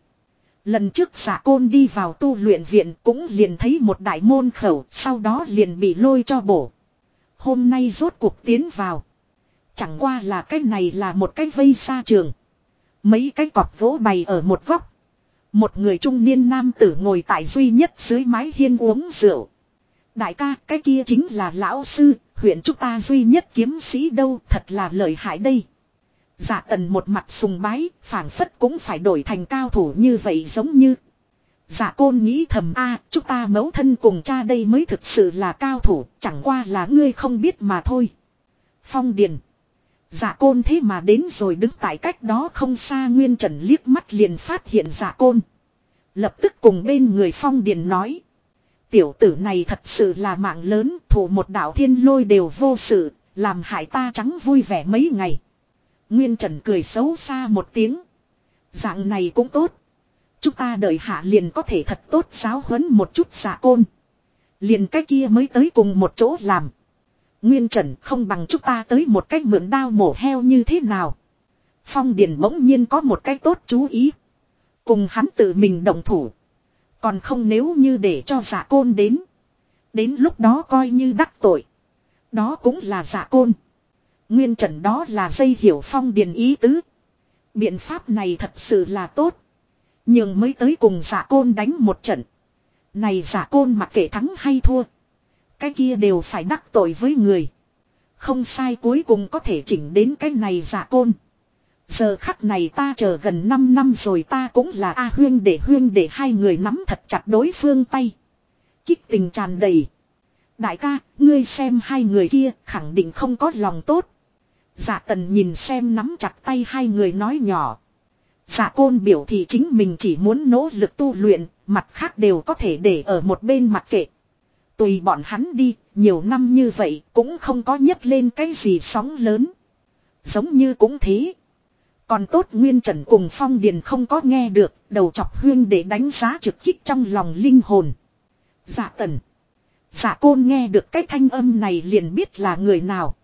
Lần trước giả côn đi vào tu luyện viện cũng liền thấy một đại môn khẩu, sau đó liền bị lôi cho bổ. Hôm nay rốt cuộc tiến vào. Chẳng qua là cái này là một cái vây xa trường. Mấy cái cọp gỗ bày ở một góc. Một người trung niên nam tử ngồi tại duy nhất dưới mái hiên uống rượu. Đại ca, cái kia chính là lão sư, huyện chúng ta duy nhất kiếm sĩ đâu, thật là lợi hại đây. giả tần một mặt sùng bái, phảng phất cũng phải đổi thành cao thủ như vậy giống như. giả côn nghĩ thầm a chúng ta mẫu thân cùng cha đây mới thực sự là cao thủ, chẳng qua là ngươi không biết mà thôi. Phong Điền. giả côn thế mà đến rồi đứng tại cách đó không xa Nguyên Trần liếc mắt liền phát hiện giả côn. Lập tức cùng bên người Phong Điền nói. Tiểu tử này thật sự là mạng lớn, thủ một đạo thiên lôi đều vô sự, làm hại ta trắng vui vẻ mấy ngày. Nguyên Trần cười xấu xa một tiếng. Dạng này cũng tốt. Chúng ta đợi hạ liền có thể thật tốt giáo huấn một chút giả côn. Liền cái kia mới tới cùng một chỗ làm. Nguyên Trần không bằng chúng ta tới một cách mượn đao mổ heo như thế nào. Phong Điền bỗng nhiên có một cách tốt chú ý. Cùng hắn tự mình động thủ. Còn không nếu như để cho giả côn đến. Đến lúc đó coi như đắc tội. Đó cũng là giả côn. Nguyên trần đó là dây hiểu phong điền ý tứ. Biện pháp này thật sự là tốt. Nhưng mới tới cùng giả côn đánh một trận. Này giả côn mặc kệ thắng hay thua. Cái kia đều phải đắc tội với người. Không sai cuối cùng có thể chỉnh đến cái này giả côn. Giờ khắc này ta chờ gần 5 năm rồi ta cũng là A huyên để huyên để hai người nắm thật chặt đối phương tay. Kích tình tràn đầy. Đại ca, ngươi xem hai người kia khẳng định không có lòng tốt. Dạ tần nhìn xem nắm chặt tay hai người nói nhỏ. Dạ côn biểu thì chính mình chỉ muốn nỗ lực tu luyện, mặt khác đều có thể để ở một bên mặt kệ. Tùy bọn hắn đi, nhiều năm như vậy cũng không có nhấc lên cái gì sóng lớn. Giống như cũng thế. Còn tốt Nguyên Trần cùng Phong Điền không có nghe được, đầu chọc huyên để đánh giá trực kích trong lòng linh hồn. Dạ tần. Dạ côn nghe được cái thanh âm này liền biết là người nào.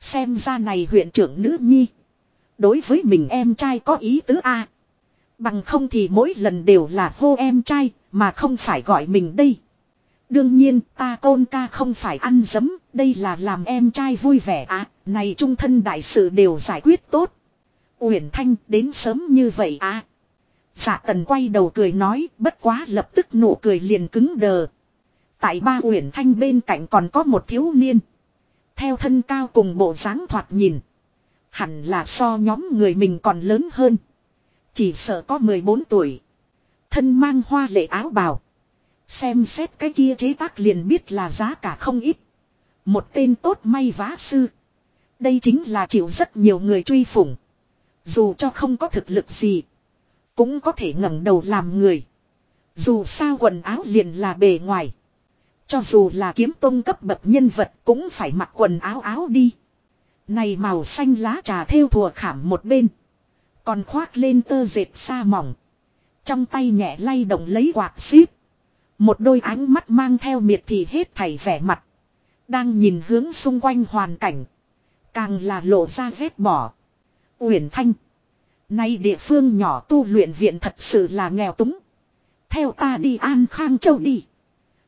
Xem ra này huyện trưởng nữ nhi. Đối với mình em trai có ý tứ A. Bằng không thì mỗi lần đều là hô em trai, mà không phải gọi mình đây. Đương nhiên ta côn ca không phải ăn dấm, đây là làm em trai vui vẻ à, này trung thân đại sự đều giải quyết tốt. Uyển Thanh đến sớm như vậy à. Dạ tần quay đầu cười nói, bất quá lập tức nụ cười liền cứng đờ. Tại ba Uyển Thanh bên cạnh còn có một thiếu niên. Theo thân cao cùng bộ dáng thoạt nhìn. Hẳn là so nhóm người mình còn lớn hơn. Chỉ sợ có 14 tuổi. Thân mang hoa lệ áo bào. Xem xét cái kia chế tác liền biết là giá cả không ít. Một tên tốt may vá sư. Đây chính là chịu rất nhiều người truy phủng. Dù cho không có thực lực gì. Cũng có thể ngẩng đầu làm người. Dù sao quần áo liền là bề ngoài. Cho dù là kiếm tôn cấp bậc nhân vật cũng phải mặc quần áo áo đi. Này màu xanh lá trà theo thùa khảm một bên. Còn khoác lên tơ dệt sa mỏng. Trong tay nhẹ lay động lấy quạt xíp. Một đôi ánh mắt mang theo miệt thì hết thảy vẻ mặt. Đang nhìn hướng xung quanh hoàn cảnh. Càng là lộ ra vết bỏ. Uyển Thanh. Nay địa phương nhỏ tu luyện viện thật sự là nghèo túng. Theo ta đi An Khang Châu đi.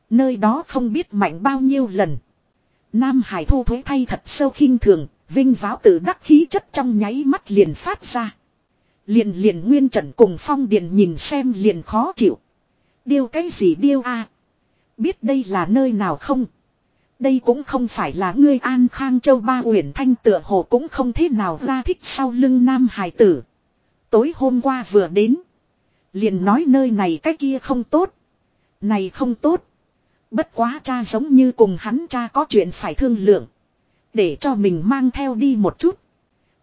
Nơi đó không biết mạnh bao nhiêu lần. Nam Hải thu thuế thay thật sâu khinh thường, vinh váo tự đắc khí chất trong nháy mắt liền phát ra. Liền liền nguyên trận cùng phong điền nhìn xem liền khó chịu. Điêu cái gì điêu a Biết đây là nơi nào không? Đây cũng không phải là ngươi an khang châu ba uyển thanh tựa hồ cũng không thế nào ra thích sau lưng nam hải tử. Tối hôm qua vừa đến. Liền nói nơi này cái kia không tốt. Này không tốt. Bất quá cha giống như cùng hắn cha có chuyện phải thương lượng. Để cho mình mang theo đi một chút.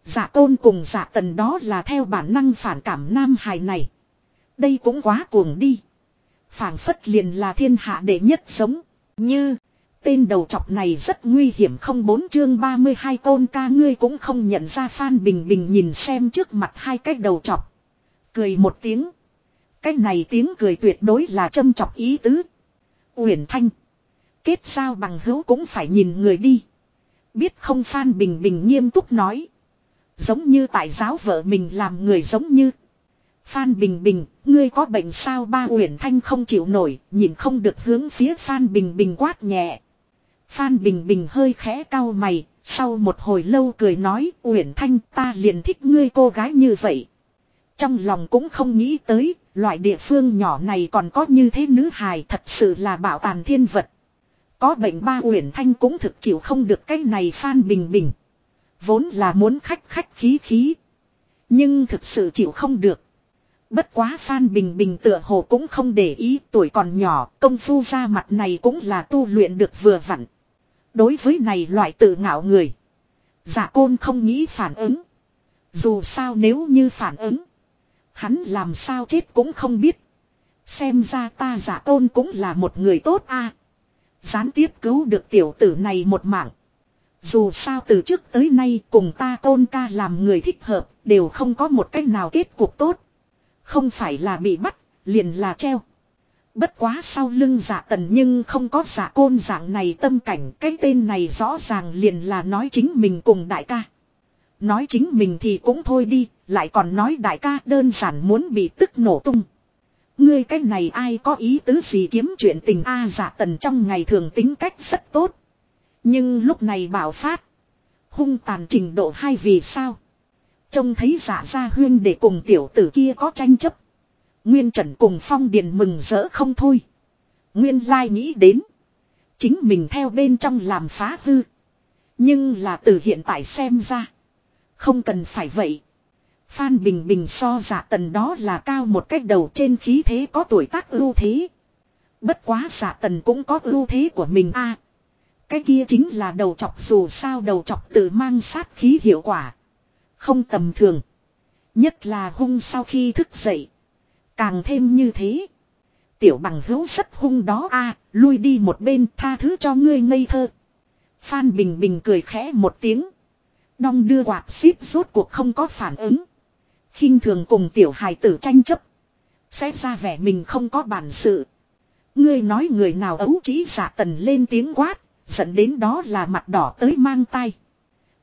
giả tôn cùng giả tần đó là theo bản năng phản cảm nam hải này. Đây cũng quá cuồng đi. phảng phất liền là thiên hạ đệ nhất sống. Như. Tên đầu chọc này rất nguy hiểm không bốn chương 32 tôn ca ngươi cũng không nhận ra Phan Bình Bình nhìn xem trước mặt hai cái đầu chọc. Cười một tiếng. Cái này tiếng cười tuyệt đối là châm chọc ý tứ. Uyển Thanh. Kết sao bằng hữu cũng phải nhìn người đi. Biết không Phan Bình Bình nghiêm túc nói. Giống như tại giáo vợ mình làm người giống như. Phan Bình Bình, ngươi có bệnh sao ba Uyển Thanh không chịu nổi, nhìn không được hướng phía Phan Bình Bình quát nhẹ. Phan Bình Bình hơi khẽ cau mày, sau một hồi lâu cười nói Uyển Thanh ta liền thích ngươi cô gái như vậy. Trong lòng cũng không nghĩ tới, loại địa phương nhỏ này còn có như thế nữ hài thật sự là bảo tàn thiên vật. Có bệnh ba Uyển Thanh cũng thực chịu không được cái này Phan Bình Bình. Vốn là muốn khách khách khí khí. Nhưng thực sự chịu không được. Bất quá Phan Bình Bình tựa hồ cũng không để ý tuổi còn nhỏ, công phu ra mặt này cũng là tu luyện được vừa vặn. Đối với này loại tự ngạo người. Giả côn không nghĩ phản ứng. Dù sao nếu như phản ứng. Hắn làm sao chết cũng không biết. Xem ra ta giả tôn cũng là một người tốt a. Gián tiếp cứu được tiểu tử này một mạng. Dù sao từ trước tới nay cùng ta tôn ca làm người thích hợp đều không có một cách nào kết cục tốt. Không phải là bị bắt, liền là treo. Bất quá sau lưng giả tần nhưng không có giả côn dạng này tâm cảnh cái tên này rõ ràng liền là nói chính mình cùng đại ca. Nói chính mình thì cũng thôi đi, lại còn nói đại ca đơn giản muốn bị tức nổ tung. Ngươi cái này ai có ý tứ gì kiếm chuyện tình A giả tần trong ngày thường tính cách rất tốt. Nhưng lúc này bảo phát. Hung tàn trình độ hai vì sao. Trông thấy giả gia huyên để cùng tiểu tử kia có tranh chấp. Nguyên Trần cùng Phong Điền mừng rỡ không thôi. Nguyên Lai nghĩ đến. Chính mình theo bên trong làm phá hư. Nhưng là từ hiện tại xem ra. Không cần phải vậy. Phan Bình Bình so giả tần đó là cao một cách đầu trên khí thế có tuổi tác ưu thế. Bất quá giả tần cũng có ưu thế của mình a. cái kia chính là đầu chọc dù sao đầu chọc tự mang sát khí hiệu quả. Không tầm thường. Nhất là hung sau khi thức dậy. Càng thêm như thế. Tiểu bằng hữu rất hung đó a, lui đi một bên tha thứ cho ngươi ngây thơ. Phan Bình Bình cười khẽ một tiếng. Đong đưa quạt xíp rốt cuộc không có phản ứng. khinh thường cùng tiểu hài tử tranh chấp. Xét ra vẻ mình không có bản sự. Ngươi nói người nào ấu trí giả tần lên tiếng quát. Dẫn đến đó là mặt đỏ tới mang tay.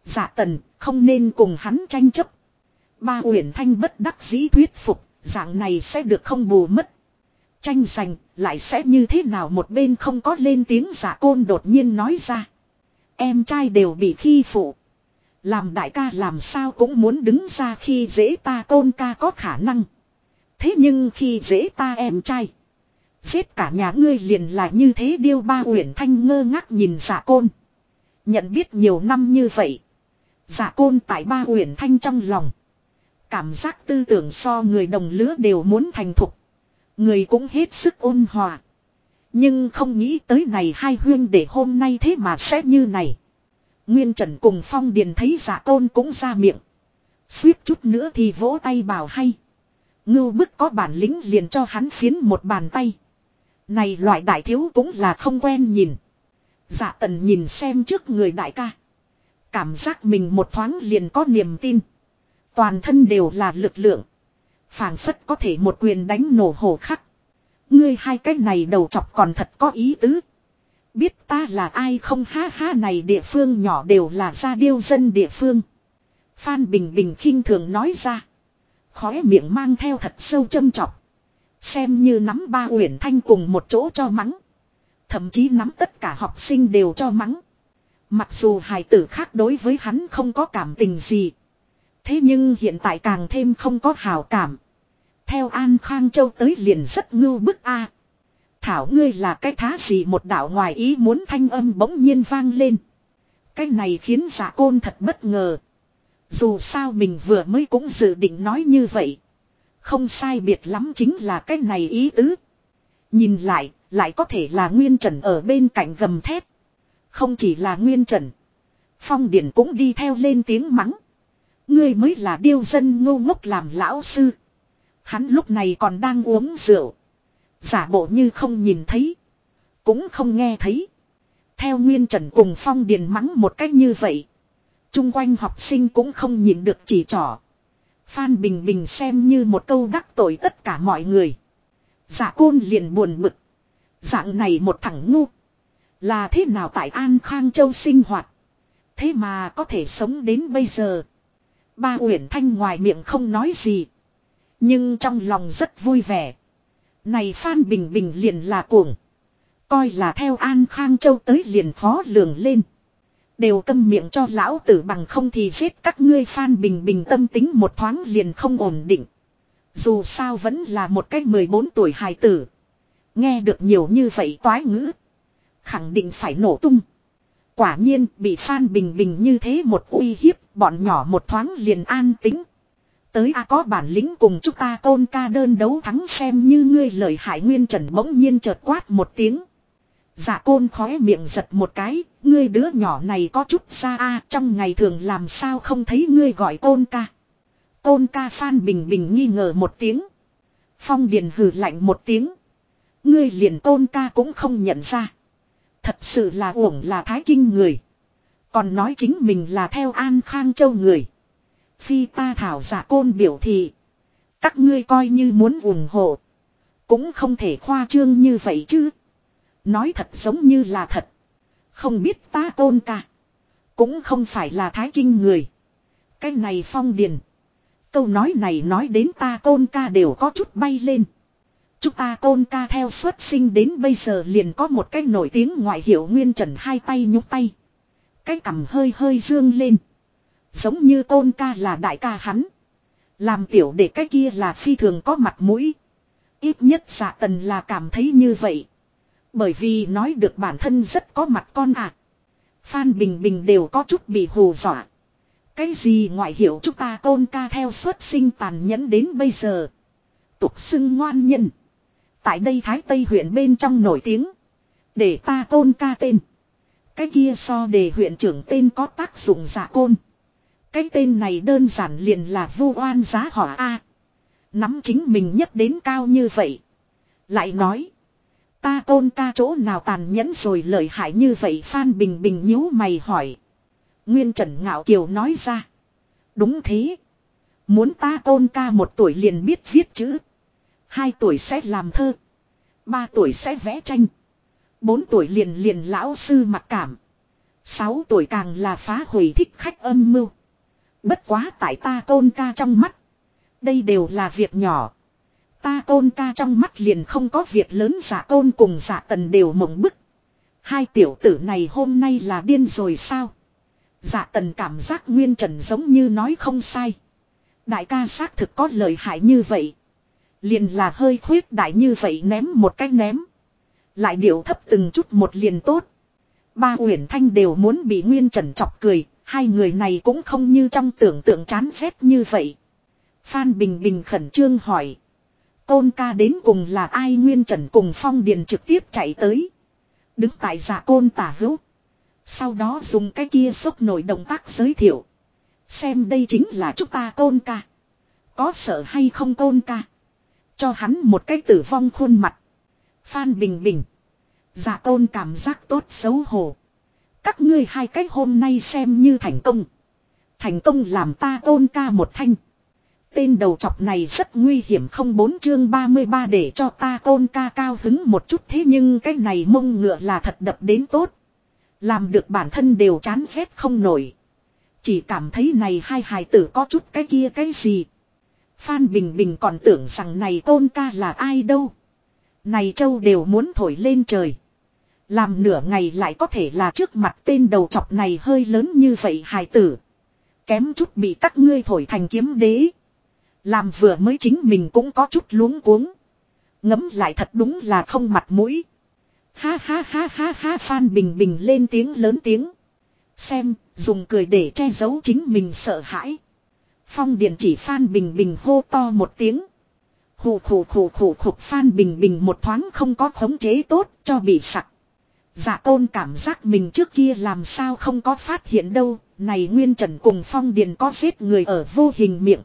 Giả tần, không nên cùng hắn tranh chấp. Ba Uyển Thanh bất đắc dĩ thuyết phục. Dạng này sẽ được không bù mất. Tranh giành lại sẽ như thế nào một bên không có lên tiếng giả côn đột nhiên nói ra. Em trai đều bị khi phụ. Làm đại ca làm sao cũng muốn đứng ra khi dễ ta tôn ca có khả năng. Thế nhưng khi dễ ta em trai. Giết cả nhà ngươi liền là như thế điêu ba uyển thanh ngơ ngác nhìn giả côn. Nhận biết nhiều năm như vậy. Giả côn tại ba uyển thanh trong lòng. Cảm giác tư tưởng so người đồng lứa đều muốn thành thục. Người cũng hết sức ôn hòa. Nhưng không nghĩ tới này hai huyên để hôm nay thế mà sẽ như này. Nguyên Trần cùng Phong Điền thấy giả tôn cũng ra miệng. Suýt chút nữa thì vỗ tay bảo hay. Ngưu bức có bản lĩnh liền cho hắn phiến một bàn tay. Này loại đại thiếu cũng là không quen nhìn. Dạ tần nhìn xem trước người đại ca. Cảm giác mình một thoáng liền có niềm tin. Toàn thân đều là lực lượng. phảng phất có thể một quyền đánh nổ hồ khắc. Ngươi hai cái này đầu chọc còn thật có ý tứ. Biết ta là ai không ha ha, này địa phương nhỏ đều là gia điêu dân địa phương. Phan Bình Bình khinh thường nói ra. Khóe miệng mang theo thật sâu châm chọc. Xem như nắm ba uyển thanh cùng một chỗ cho mắng. Thậm chí nắm tất cả học sinh đều cho mắng. Mặc dù hài tử khác đối với hắn không có cảm tình gì. Thế nhưng hiện tại càng thêm không có hào cảm. Theo An Khang Châu tới liền rất ngưu bức a. Thảo ngươi là cái thá gì một đạo ngoài ý muốn thanh âm bỗng nhiên vang lên. Cái này khiến giả côn thật bất ngờ. Dù sao mình vừa mới cũng dự định nói như vậy. Không sai biệt lắm chính là cái này ý tứ. Nhìn lại, lại có thể là Nguyên Trần ở bên cạnh gầm thét. Không chỉ là Nguyên Trần. Phong Điển cũng đi theo lên tiếng mắng. Ngươi mới là điêu dân ngu ngốc làm lão sư. Hắn lúc này còn đang uống rượu. Giả bộ như không nhìn thấy. Cũng không nghe thấy. Theo Nguyên Trần cùng Phong Điền mắng một cách như vậy. Trung quanh học sinh cũng không nhìn được chỉ trỏ. Phan Bình Bình xem như một câu đắc tội tất cả mọi người. Giả côn liền buồn bực. Dạng này một thằng ngu. Là thế nào tại An Khang Châu sinh hoạt. Thế mà có thể sống đến bây giờ. Ba Uyển Thanh ngoài miệng không nói gì. Nhưng trong lòng rất vui vẻ. Này Phan Bình Bình liền là cuồng. Coi là theo An Khang Châu tới liền phó lường lên. Đều câm miệng cho lão tử bằng không thì giết các ngươi Phan Bình Bình tâm tính một thoáng liền không ổn định. Dù sao vẫn là một cái 14 tuổi hài tử. Nghe được nhiều như vậy toái ngữ. Khẳng định phải nổ tung. Quả nhiên bị Phan Bình Bình như thế một uy hiếp bọn nhỏ một thoáng liền an tính. Tới a có bản lĩnh cùng chúng ta tôn ca đơn đấu thắng xem như ngươi lời hại nguyên trần bỗng nhiên chợt quát một tiếng. giả côn khóe miệng giật một cái, ngươi đứa nhỏ này có chút xa a trong ngày thường làm sao không thấy ngươi gọi côn ca. Côn ca Phan Bình Bình nghi ngờ một tiếng. Phong Điền hừ lạnh một tiếng. Ngươi liền côn ca cũng không nhận ra. Thật sự là uổng là thái kinh người. Còn nói chính mình là theo An Khang Châu người. Phi ta thảo giả côn biểu thị. Các ngươi coi như muốn ủng hộ. Cũng không thể khoa trương như vậy chứ. Nói thật giống như là thật. Không biết ta côn ca. Cũng không phải là thái kinh người. Cái này phong điền. Câu nói này nói đến ta côn ca đều có chút bay lên. Chúng ta côn ca theo xuất sinh đến bây giờ liền có một cái nổi tiếng ngoại hiệu nguyên trần hai tay nhúc tay. Cái cằm hơi hơi dương lên. Giống như tôn ca là đại ca hắn. Làm tiểu để cái kia là phi thường có mặt mũi. Ít nhất giả tần là cảm thấy như vậy. Bởi vì nói được bản thân rất có mặt con ạ. À. Phan Bình Bình đều có chút bị hù dọa. Cái gì ngoại hiệu chúng ta tôn ca theo xuất sinh tàn nhẫn đến bây giờ. Tục xưng ngoan nhân. Tại đây Thái Tây huyện bên trong nổi tiếng. Để ta tôn ca tên. Cái kia so đề huyện trưởng tên có tác dụng giả côn. Cái tên này đơn giản liền là vu oan giá hỏa A. Nắm chính mình nhất đến cao như vậy. Lại nói. Ta tôn ca chỗ nào tàn nhẫn rồi lợi hại như vậy Phan Bình Bình nhíu mày hỏi. Nguyên Trần Ngạo Kiều nói ra. Đúng thế. Muốn ta tôn ca một tuổi liền biết viết chữ. Hai tuổi sẽ làm thơ. Ba tuổi sẽ vẽ tranh. Bốn tuổi liền liền lão sư mặc cảm. Sáu tuổi càng là phá hủy thích khách âm mưu. Bất quá tại ta tôn ca trong mắt. Đây đều là việc nhỏ. Ta tôn ca trong mắt liền không có việc lớn giả tôn cùng giả tần đều mộng bức. Hai tiểu tử này hôm nay là điên rồi sao? Giả tần cảm giác nguyên trần giống như nói không sai. Đại ca xác thực có lời hại như vậy. Liền là hơi khuyết đại như vậy ném một cách ném. Lại điệu thấp từng chút một liền tốt. Ba Uyển Thanh đều muốn bị Nguyên Trần chọc cười, hai người này cũng không như trong tưởng tượng chán ghét như vậy. Phan Bình Bình khẩn trương hỏi. Côn ca đến cùng là ai Nguyên Trần cùng Phong Điền trực tiếp chạy tới. Đứng tại giả côn tả hữu. Sau đó dùng cái kia sốc nổi động tác giới thiệu. Xem đây chính là chúng ta côn ca. Có sợ hay không côn ca. Cho hắn một cái tử vong khuôn mặt. Phan Bình Bình. Giả tôn cảm giác tốt xấu hổ. Các ngươi hai cách hôm nay xem như thành công. Thành công làm ta tôn ca một thanh. Tên đầu chọc này rất nguy hiểm không bốn chương 33 để cho ta tôn ca cao hứng một chút thế nhưng cái này mông ngựa là thật đập đến tốt. Làm được bản thân đều chán ghét không nổi. Chỉ cảm thấy này hai hài tử có chút cái kia cái gì. Phan Bình Bình còn tưởng rằng này tôn ca là ai đâu. Này châu đều muốn thổi lên trời. Làm nửa ngày lại có thể là trước mặt tên đầu chọc này hơi lớn như vậy hài tử. Kém chút bị các ngươi thổi thành kiếm đế. Làm vừa mới chính mình cũng có chút luống cuống. Ngấm lại thật đúng là không mặt mũi. Ha ha ha ha ha Phan Bình Bình lên tiếng lớn tiếng. Xem, dùng cười để che giấu chính mình sợ hãi. Phong Điện chỉ Phan Bình Bình hô to một tiếng. hù khủ khủ khủ khục Phan Bình Bình một thoáng không có khống chế tốt cho bị sặc. Dạ tôn cảm giác mình trước kia làm sao không có phát hiện đâu, này Nguyên Trần cùng Phong Điền có giết người ở vô hình miệng.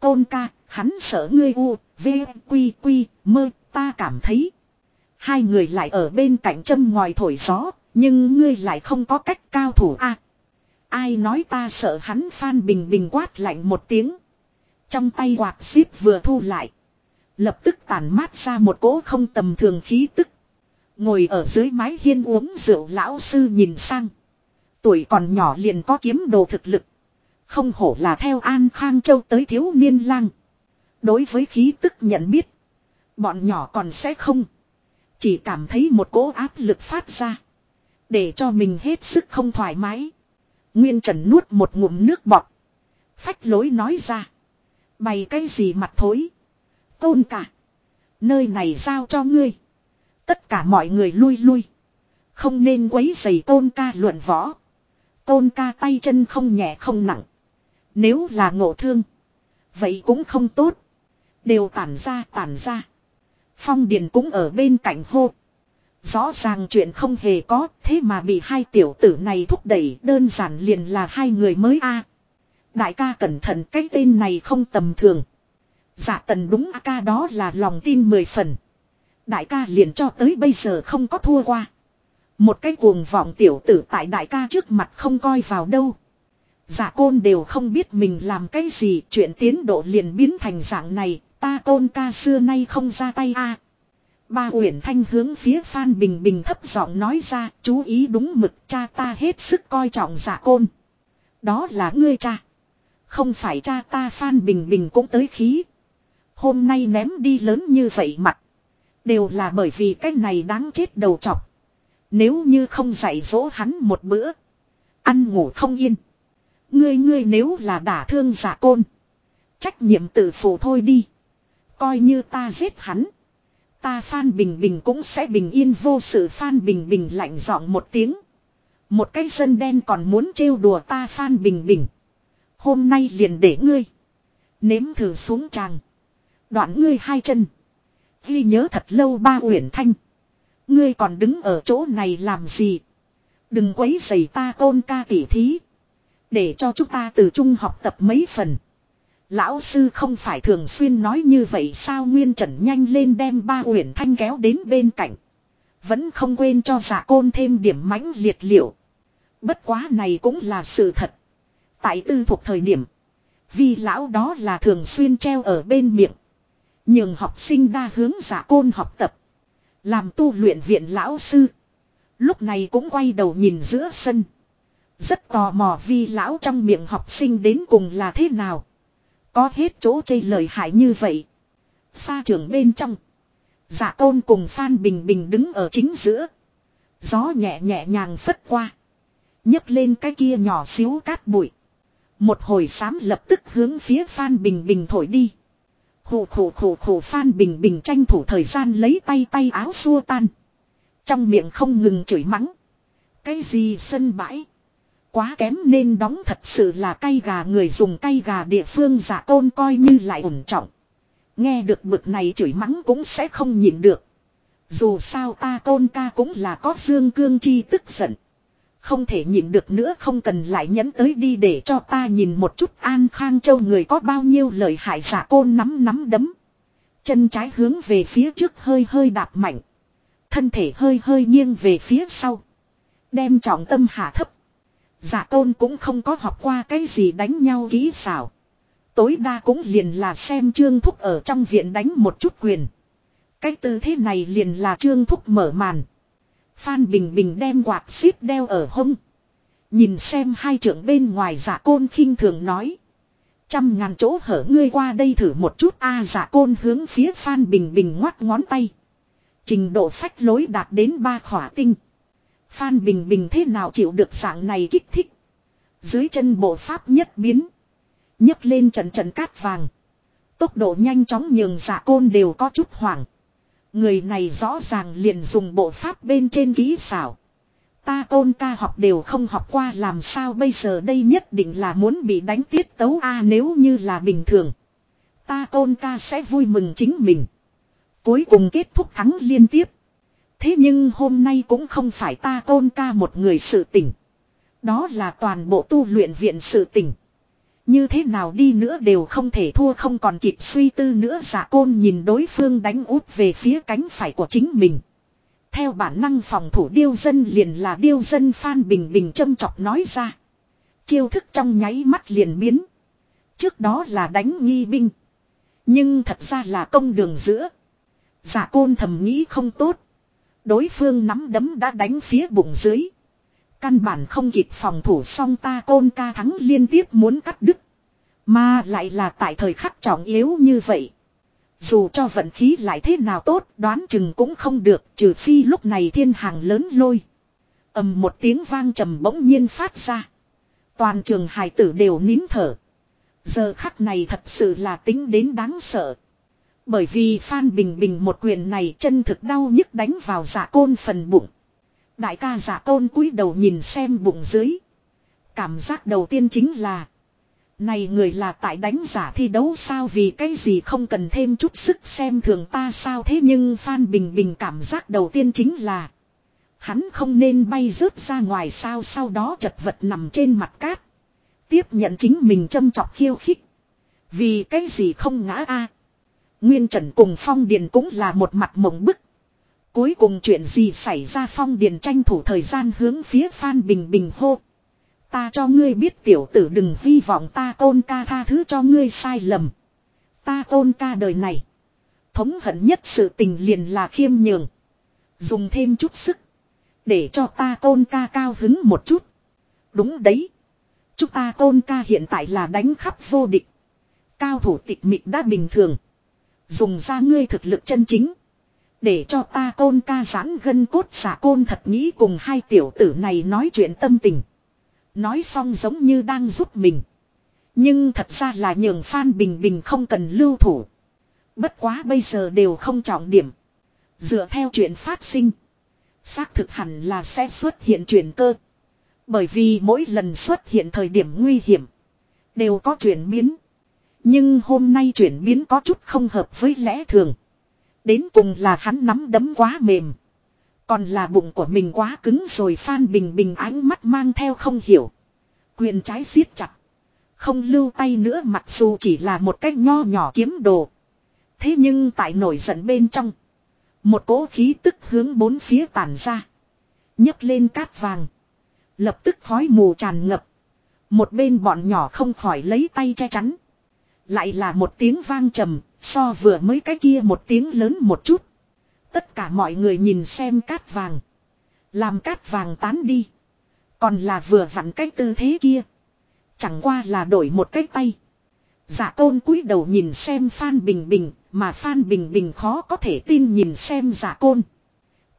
Tôn ca, hắn sợ ngươi u, v, quy quy, mơ, ta cảm thấy. Hai người lại ở bên cạnh châm ngoài thổi gió, nhưng ngươi lại không có cách cao thủ a ai nói ta sợ hắn Phan Bình Bình quát lạnh một tiếng. Trong tay quạt xíp vừa thu lại. Lập tức tàn mát ra một cỗ không tầm thường khí tức. Ngồi ở dưới mái hiên uống rượu lão sư nhìn sang. Tuổi còn nhỏ liền có kiếm đồ thực lực. Không hổ là theo An Khang Châu tới thiếu niên lang. Đối với khí tức nhận biết. Bọn nhỏ còn sẽ không. Chỉ cảm thấy một cỗ áp lực phát ra. Để cho mình hết sức không thoải mái. Nguyên Trần nuốt một ngụm nước bọt. Phách lối nói ra. Bày cái gì mặt thối. Tôn cả. Nơi này giao cho ngươi. Tất cả mọi người lui lui. Không nên quấy giày tôn ca luận võ. Tôn ca tay chân không nhẹ không nặng. Nếu là ngộ thương. Vậy cũng không tốt. Đều tản ra tản ra. Phong Điền cũng ở bên cạnh hô. Rõ ràng chuyện không hề có, thế mà bị hai tiểu tử này thúc đẩy, đơn giản liền là hai người mới a. Đại ca cẩn thận cái tên này không tầm thường. Dạ tần đúng a ca đó là lòng tin mười phần. Đại ca liền cho tới bây giờ không có thua qua. Một cái cuồng vọng tiểu tử tại đại ca trước mặt không coi vào đâu. Dạ côn đều không biết mình làm cái gì chuyện tiến độ liền biến thành dạng này, ta côn ca xưa nay không ra tay a. Ba Uyển Thanh hướng phía Phan Bình Bình thấp giọng nói ra, chú ý đúng mực cha ta hết sức coi trọng giả côn. Đó là ngươi cha. Không phải cha ta Phan Bình Bình cũng tới khí. Hôm nay ném đi lớn như vậy mặt. Đều là bởi vì cái này đáng chết đầu chọc. Nếu như không dạy dỗ hắn một bữa. Ăn ngủ không yên. Ngươi ngươi nếu là đả thương giả côn. Trách nhiệm tự phụ thôi đi. Coi như ta giết hắn. Ta Phan Bình Bình cũng sẽ bình yên vô sự Phan Bình Bình lạnh giọng một tiếng. Một cái dân đen còn muốn trêu đùa ta Phan Bình Bình. Hôm nay liền để ngươi. Nếm thử xuống tràng. Đoạn ngươi hai chân. Ghi nhớ thật lâu ba uyển thanh. Ngươi còn đứng ở chỗ này làm gì? Đừng quấy rầy ta tôn ca tỉ thí. Để cho chúng ta từ trung học tập mấy phần. Lão sư không phải thường xuyên nói như vậy sao Nguyên Trần nhanh lên đem ba uyển thanh kéo đến bên cạnh. Vẫn không quên cho giả côn thêm điểm mãnh liệt liệu. Bất quá này cũng là sự thật. Tại tư thuộc thời điểm. Vì lão đó là thường xuyên treo ở bên miệng. Nhưng học sinh đa hướng giả côn học tập. Làm tu luyện viện lão sư. Lúc này cũng quay đầu nhìn giữa sân. Rất tò mò vì lão trong miệng học sinh đến cùng là thế nào. Có hết chỗ chây lời hại như vậy. Xa trường bên trong. Giả tôn cùng Phan Bình Bình đứng ở chính giữa. Gió nhẹ nhẹ nhàng phất qua. nhấc lên cái kia nhỏ xíu cát bụi. Một hồi sám lập tức hướng phía Phan Bình Bình thổi đi. Khổ khổ khổ khổ Phan Bình Bình tranh thủ thời gian lấy tay tay áo xua tan. Trong miệng không ngừng chửi mắng. Cái gì sân bãi. Quá kém nên đóng thật sự là cay gà, người dùng cay gà địa phương giả tôn coi như lại ổn trọng. Nghe được bực này chửi mắng cũng sẽ không nhịn được. Dù sao ta tôn ca cũng là có dương cương chi tức giận. Không thể nhịn được nữa, không cần lại nhấn tới đi để cho ta nhìn một chút an khang châu người có bao nhiêu lời hại giả côn nắm nắm đấm. Chân trái hướng về phía trước hơi hơi đạp mạnh. Thân thể hơi hơi nghiêng về phía sau. Đem trọng tâm hạ thấp. Giả tôn cũng không có học qua cái gì đánh nhau kỹ xảo. Tối đa cũng liền là xem trương thúc ở trong viện đánh một chút quyền. Cái tư thế này liền là trương thúc mở màn. Phan Bình Bình đem quạt xíp đeo ở hông. Nhìn xem hai trưởng bên ngoài giả côn khinh thường nói. Trăm ngàn chỗ hở ngươi qua đây thử một chút a giả côn hướng phía Phan Bình Bình ngoắt ngón tay. Trình độ phách lối đạt đến ba khỏa tinh. Phan Bình Bình thế nào chịu được dạng này kích thích. Dưới chân bộ pháp nhất biến. nhấc lên trận trận cát vàng. Tốc độ nhanh chóng nhường giả côn đều có chút hoảng. Người này rõ ràng liền dùng bộ pháp bên trên kỹ xảo. Ta côn ca học đều không học qua làm sao bây giờ đây nhất định là muốn bị đánh tiết tấu a nếu như là bình thường. Ta côn ca sẽ vui mừng chính mình. Cuối cùng kết thúc thắng liên tiếp. Thế nhưng hôm nay cũng không phải ta côn ca một người sự tỉnh. Đó là toàn bộ tu luyện viện sự tỉnh. Như thế nào đi nữa đều không thể thua, không còn kịp suy tư nữa giả côn nhìn đối phương đánh út về phía cánh phải của chính mình. Theo bản năng phòng thủ điêu dân liền là điêu dân Phan Bình Bình châm chọc nói ra. Chiêu thức trong nháy mắt liền biến. Trước đó là đánh nghi binh. Nhưng thật ra là công đường giữa. Giả côn thầm nghĩ không tốt. Đối phương nắm đấm đã đánh phía bụng dưới. Căn bản không kịp phòng thủ xong ta côn ca thắng liên tiếp muốn cắt đứt. Mà lại là tại thời khắc trọng yếu như vậy. Dù cho vận khí lại thế nào tốt, đoán chừng cũng không được, trừ phi lúc này thiên hàng lớn lôi. ầm một tiếng vang trầm bỗng nhiên phát ra. Toàn trường hài tử đều nín thở. Giờ khắc này thật sự là tính đến đáng sợ. Bởi vì Phan Bình Bình một quyền này chân thực đau nhức đánh vào giả côn phần bụng. Đại ca giả côn cúi đầu nhìn xem bụng dưới. Cảm giác đầu tiên chính là. Này người là tại đánh giả thi đấu sao vì cái gì không cần thêm chút sức xem thường ta sao thế nhưng Phan Bình Bình cảm giác đầu tiên chính là. Hắn không nên bay rớt ra ngoài sao sau đó chật vật nằm trên mặt cát. Tiếp nhận chính mình châm chọc khiêu khích. Vì cái gì không ngã a Nguyên Trần cùng Phong Điền cũng là một mặt mộng bức. Cuối cùng chuyện gì xảy ra phong điền tranh thủ thời gian hướng phía Phan Bình Bình hô. Ta cho ngươi biết tiểu tử đừng hy vọng ta tôn ca tha thứ cho ngươi sai lầm. Ta tôn ca đời này. Thống hận nhất sự tình liền là khiêm nhường. Dùng thêm chút sức. Để cho ta tôn ca cao hứng một chút. Đúng đấy. Chúng ta tôn ca hiện tại là đánh khắp vô địch. Cao thủ tịch mịch đã bình thường. Dùng ra ngươi thực lực chân chính. Để cho ta côn ca giãn gân cốt giả côn thật nghĩ cùng hai tiểu tử này nói chuyện tâm tình. Nói xong giống như đang giúp mình. Nhưng thật ra là nhường Phan Bình Bình không cần lưu thủ. Bất quá bây giờ đều không trọng điểm. Dựa theo chuyện phát sinh. Xác thực hẳn là sẽ xuất hiện chuyển cơ. Bởi vì mỗi lần xuất hiện thời điểm nguy hiểm. Đều có chuyển biến. Nhưng hôm nay chuyển biến có chút không hợp với lẽ thường. Đến cùng là hắn nắm đấm quá mềm. Còn là bụng của mình quá cứng rồi Phan Bình Bình ánh mắt mang theo không hiểu. Quyền trái siết chặt. Không lưu tay nữa mặc dù chỉ là một cách nho nhỏ kiếm đồ. Thế nhưng tại nổi giận bên trong. Một cỗ khí tức hướng bốn phía tản ra. nhấc lên cát vàng. Lập tức khói mù tràn ngập. Một bên bọn nhỏ không khỏi lấy tay che chắn. Lại là một tiếng vang trầm, so vừa mới cái kia một tiếng lớn một chút. Tất cả mọi người nhìn xem cát vàng. Làm cát vàng tán đi. Còn là vừa vặn cái tư thế kia. Chẳng qua là đổi một cái tay. Giả tôn cúi đầu nhìn xem Phan Bình Bình, mà Phan Bình Bình khó có thể tin nhìn xem giả côn.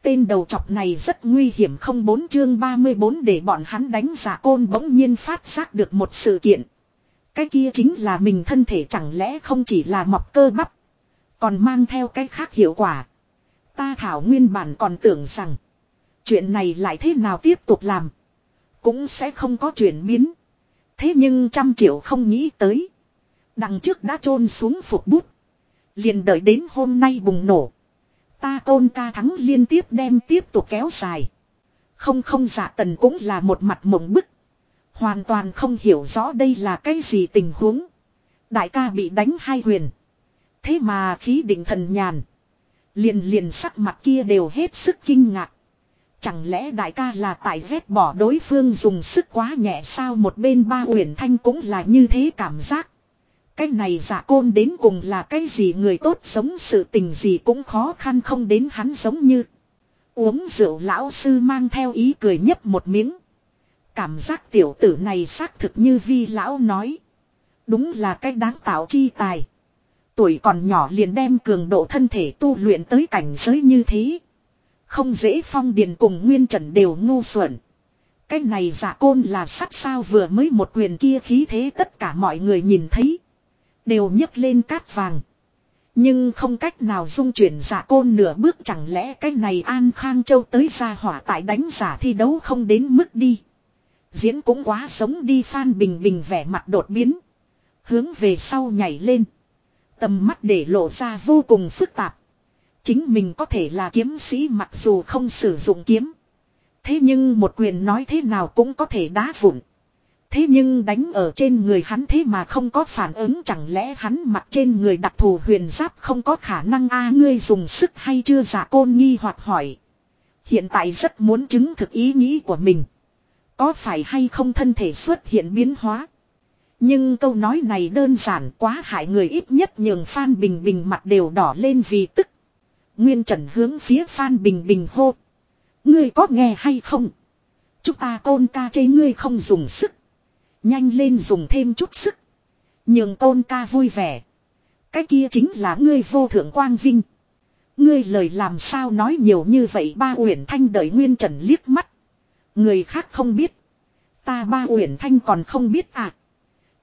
Tên đầu chọc này rất nguy hiểm không bốn chương 34 để bọn hắn đánh giả côn bỗng nhiên phát giác được một sự kiện. Cái kia chính là mình thân thể chẳng lẽ không chỉ là mọc cơ bắp. Còn mang theo cái khác hiệu quả. Ta thảo nguyên bản còn tưởng rằng. Chuyện này lại thế nào tiếp tục làm. Cũng sẽ không có chuyển biến. Thế nhưng trăm triệu không nghĩ tới. Đằng trước đã chôn xuống phục bút. liền đợi đến hôm nay bùng nổ. Ta tôn ca thắng liên tiếp đem tiếp tục kéo dài. Không không giả tần cũng là một mặt mộng bức. Hoàn toàn không hiểu rõ đây là cái gì tình huống. Đại ca bị đánh hai huyền. Thế mà khí định thần nhàn. Liền liền sắc mặt kia đều hết sức kinh ngạc. Chẳng lẽ đại ca là tại vét bỏ đối phương dùng sức quá nhẹ sao một bên ba huyền thanh cũng là như thế cảm giác. Cái này giả côn đến cùng là cái gì người tốt sống sự tình gì cũng khó khăn không đến hắn giống như. Uống rượu lão sư mang theo ý cười nhấp một miếng. Cảm giác tiểu tử này xác thực như vi lão nói. Đúng là cách đáng tạo chi tài. Tuổi còn nhỏ liền đem cường độ thân thể tu luyện tới cảnh giới như thế. Không dễ phong điền cùng nguyên trần đều ngu xuẩn. Cái này giả côn là sắt sao vừa mới một quyền kia khí thế tất cả mọi người nhìn thấy. Đều nhấc lên cát vàng. Nhưng không cách nào dung chuyển giả côn nửa bước chẳng lẽ cái này An Khang Châu tới ra hỏa tại đánh giả thi đấu không đến mức đi. Diễn cũng quá sống đi, Phan Bình Bình vẻ mặt đột biến. Hướng về sau nhảy lên. Tầm mắt để lộ ra vô cùng phức tạp. Chính mình có thể là kiếm sĩ mặc dù không sử dụng kiếm. Thế nhưng một quyền nói thế nào cũng có thể đá vụn. Thế nhưng đánh ở trên người hắn thế mà không có phản ứng, chẳng lẽ hắn mặc trên người đặc thù huyền giáp không có khả năng a, ngươi dùng sức hay chưa giả côn nghi hoặc hỏi. Hiện tại rất muốn chứng thực ý nghĩ của mình. Có phải hay không thân thể xuất hiện biến hóa. Nhưng câu nói này đơn giản quá, hại người ít nhất nhường Phan Bình Bình mặt đều đỏ lên vì tức. Nguyên Trần hướng phía Phan Bình Bình hô. Ngươi có nghe hay không? Chúng ta tôn ca chê ngươi không dùng sức. Nhanh lên dùng thêm chút sức. Nhường tôn ca vui vẻ. Cái kia chính là ngươi vô thượng quang vinh. Ngươi lời làm sao nói nhiều như vậy ba uyển thanh đợi Nguyên Trần liếc mắt. Người khác không biết. Ta ba uyển thanh còn không biết à.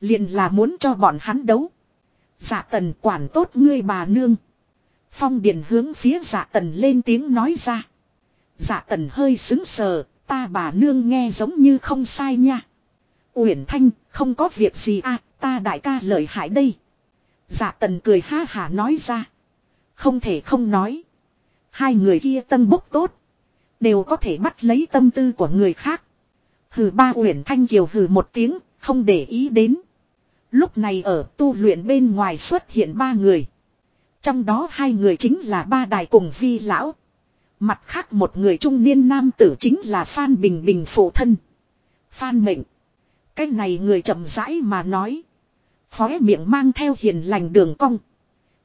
Liền là muốn cho bọn hắn đấu. Dạ tần quản tốt ngươi bà nương. Phong điền hướng phía dạ tần lên tiếng nói ra. Dạ tần hơi xứng sờ, ta bà nương nghe giống như không sai nha. Uyển Thanh, không có việc gì à, ta đại ca lợi hại đây. Dạ tần cười ha hả nói ra. Không thể không nói. Hai người kia tâm bốc tốt. Đều có thể bắt lấy tâm tư của người khác. Hừ ba Uyển Thanh kiều hừ một tiếng, không để ý đến. Lúc này ở tu luyện bên ngoài xuất hiện ba người. Trong đó hai người chính là ba đài cùng vi lão. Mặt khác một người trung niên nam tử chính là Phan Bình Bình phụ thân. Phan Mệnh. Cái này người chậm rãi mà nói. Khóe miệng mang theo hiền lành đường cong.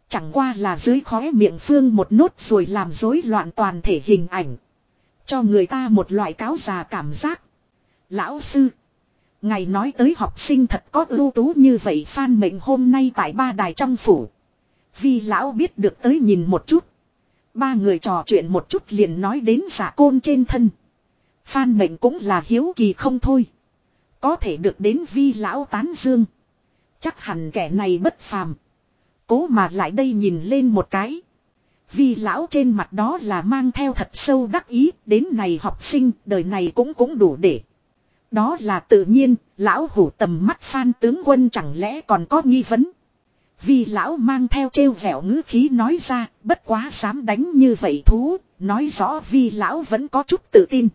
Chẳng qua là dưới khóe miệng phương một nốt rồi làm rối loạn toàn thể hình ảnh. Cho người ta một loại cáo già cảm giác. Lão sư. Ngày nói tới học sinh thật có ưu tú như vậy Phan Mệnh hôm nay tại ba đài trong phủ. Vì lão biết được tới nhìn một chút. Ba người trò chuyện một chút liền nói đến giả côn trên thân. Phan Mệnh cũng là hiếu kỳ không thôi. Có thể được đến vi lão tán dương. Chắc hẳn kẻ này bất phàm. Cố mà lại đây nhìn lên một cái. Vi lão trên mặt đó là mang theo thật sâu đắc ý. Đến này học sinh, đời này cũng cũng đủ để. Đó là tự nhiên. Lão hủ tầm mắt phan tướng quân chẳng lẽ còn có nghi vấn. Vi lão mang theo trêu vẻo ngữ khí nói ra. Bất quá dám đánh như vậy thú. Nói rõ vi lão vẫn có chút tự tin.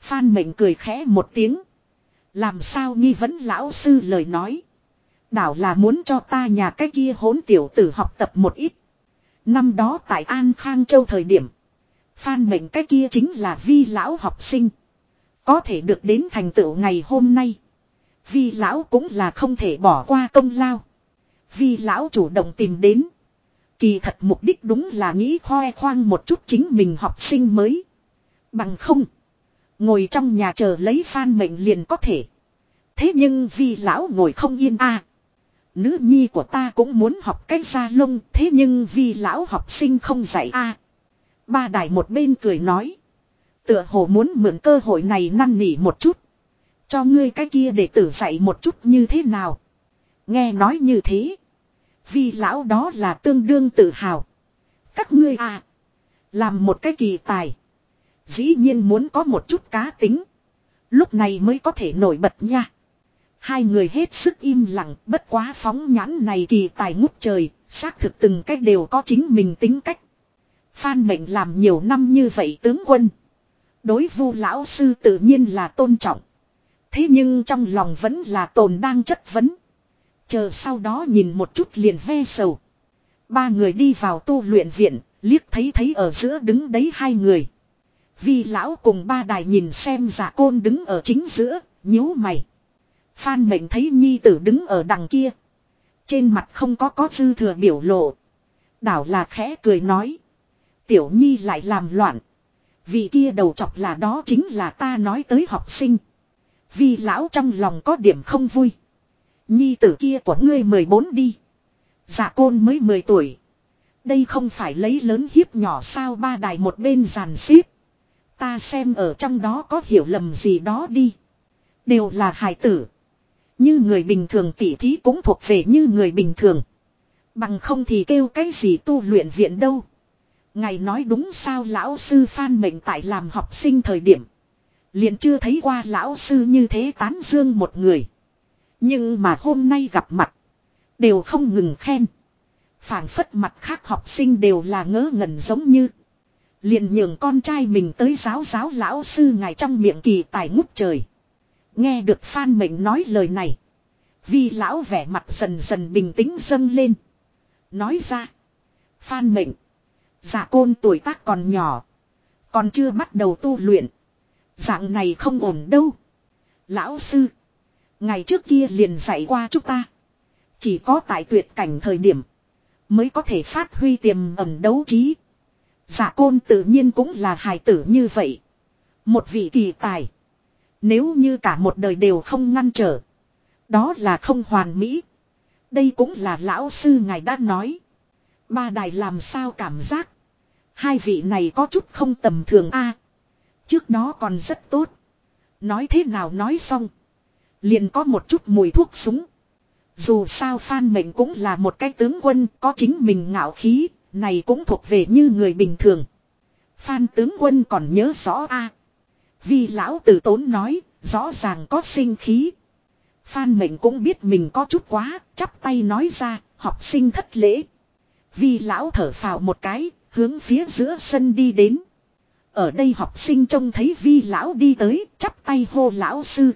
Phan mệnh cười khẽ một tiếng. Làm sao nghi vấn lão sư lời nói. Đảo là muốn cho ta nhà cái kia hỗn tiểu tử học tập một ít. Năm đó tại An Khang Châu thời điểm. Phan mệnh cái kia chính là vi lão học sinh. Có thể được đến thành tựu ngày hôm nay. Vi lão cũng là không thể bỏ qua công lao. Vi lão chủ động tìm đến. Kỳ thật mục đích đúng là nghĩ khoe khoang một chút chính mình học sinh mới. Bằng không. Ngồi trong nhà chờ lấy phan mệnh liền có thể. Thế nhưng Vi lão ngồi không yên a Nữ nhi của ta cũng muốn học cách xa lông, thế nhưng vì lão học sinh không dạy a Ba đại một bên cười nói. Tựa hồ muốn mượn cơ hội này năn nỉ một chút. Cho ngươi cái kia để tử dạy một chút như thế nào. Nghe nói như thế. Vì lão đó là tương đương tự hào. Các ngươi à. Làm một cái kỳ tài. Dĩ nhiên muốn có một chút cá tính. Lúc này mới có thể nổi bật nha. Hai người hết sức im lặng, bất quá phóng nhãn này kỳ tài ngút trời, xác thực từng cách đều có chính mình tính cách. Phan mệnh làm nhiều năm như vậy tướng quân. Đối vu lão sư tự nhiên là tôn trọng. Thế nhưng trong lòng vẫn là tồn đang chất vấn. Chờ sau đó nhìn một chút liền ve sầu. Ba người đi vào tu luyện viện, liếc thấy thấy ở giữa đứng đấy hai người. Vi lão cùng ba đài nhìn xem giả côn đứng ở chính giữa, nhíu mày. Phan mệnh thấy nhi tử đứng ở đằng kia. Trên mặt không có có dư thừa biểu lộ. Đảo là khẽ cười nói. Tiểu nhi lại làm loạn. Vị kia đầu chọc là đó chính là ta nói tới học sinh. vì lão trong lòng có điểm không vui. Nhi tử kia của ngươi 14 đi. Giả côn mới 10 tuổi. Đây không phải lấy lớn hiếp nhỏ sao ba đài một bên giàn xếp. Ta xem ở trong đó có hiểu lầm gì đó đi. Đều là hài tử. Như người bình thường tỉ thí cũng thuộc về như người bình thường. Bằng không thì kêu cái gì tu luyện viện đâu. Ngài nói đúng sao lão sư phan mệnh tại làm học sinh thời điểm. liền chưa thấy qua lão sư như thế tán dương một người. Nhưng mà hôm nay gặp mặt. Đều không ngừng khen. phảng phất mặt khác học sinh đều là ngớ ngẩn giống như. liền nhường con trai mình tới giáo giáo lão sư ngài trong miệng kỳ tài ngút trời. Nghe được Phan Mệnh nói lời này. Vi lão vẻ mặt dần dần bình tĩnh dâng lên. Nói ra. Phan Mệnh. giả côn tuổi tác còn nhỏ. Còn chưa bắt đầu tu luyện. Dạng này không ổn đâu. Lão sư. Ngày trước kia liền dạy qua chúng ta. Chỉ có tại tuyệt cảnh thời điểm. Mới có thể phát huy tiềm ẩn đấu trí. giả côn tự nhiên cũng là hài tử như vậy. Một vị kỳ tài. Nếu như cả một đời đều không ngăn trở. Đó là không hoàn mỹ. Đây cũng là lão sư ngài đã nói. Ba đài làm sao cảm giác. Hai vị này có chút không tầm thường a Trước đó còn rất tốt. Nói thế nào nói xong. Liền có một chút mùi thuốc súng. Dù sao Phan Mệnh cũng là một cái tướng quân có chính mình ngạo khí, này cũng thuộc về như người bình thường. Phan tướng quân còn nhớ rõ a vì lão tử tốn nói, rõ ràng có sinh khí. Phan mệnh cũng biết mình có chút quá, chắp tay nói ra, học sinh thất lễ. Vì lão thở phào một cái, hướng phía giữa sân đi đến. Ở đây học sinh trông thấy vi lão đi tới, chắp tay hô lão sư.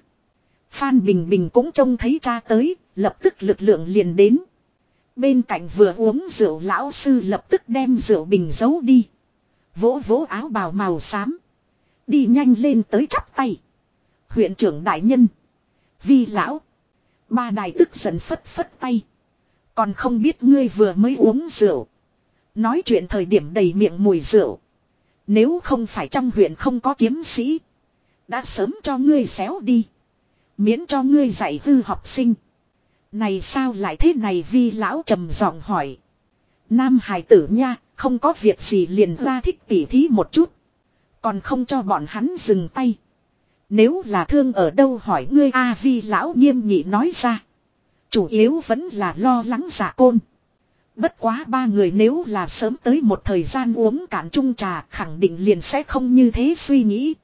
Phan Bình Bình cũng trông thấy cha tới, lập tức lực lượng liền đến. Bên cạnh vừa uống rượu lão sư lập tức đem rượu bình giấu đi. Vỗ vỗ áo bào màu xám. Đi nhanh lên tới chắp tay. Huyện trưởng đại nhân. Vi lão. Ba đài tức giận phất phất tay. Còn không biết ngươi vừa mới uống rượu. Nói chuyện thời điểm đầy miệng mùi rượu. Nếu không phải trong huyện không có kiếm sĩ. Đã sớm cho ngươi xéo đi. Miễn cho ngươi dạy hư học sinh. Này sao lại thế này vi lão trầm giọng hỏi. Nam hài tử nha, không có việc gì liền ra thích tỉ thí một chút. Còn không cho bọn hắn dừng tay. Nếu là thương ở đâu hỏi ngươi A vi lão nghiêm nhị nói ra. Chủ yếu vẫn là lo lắng giả côn. Bất quá ba người nếu là sớm tới một thời gian uống cạn chung trà khẳng định liền sẽ không như thế suy nghĩ.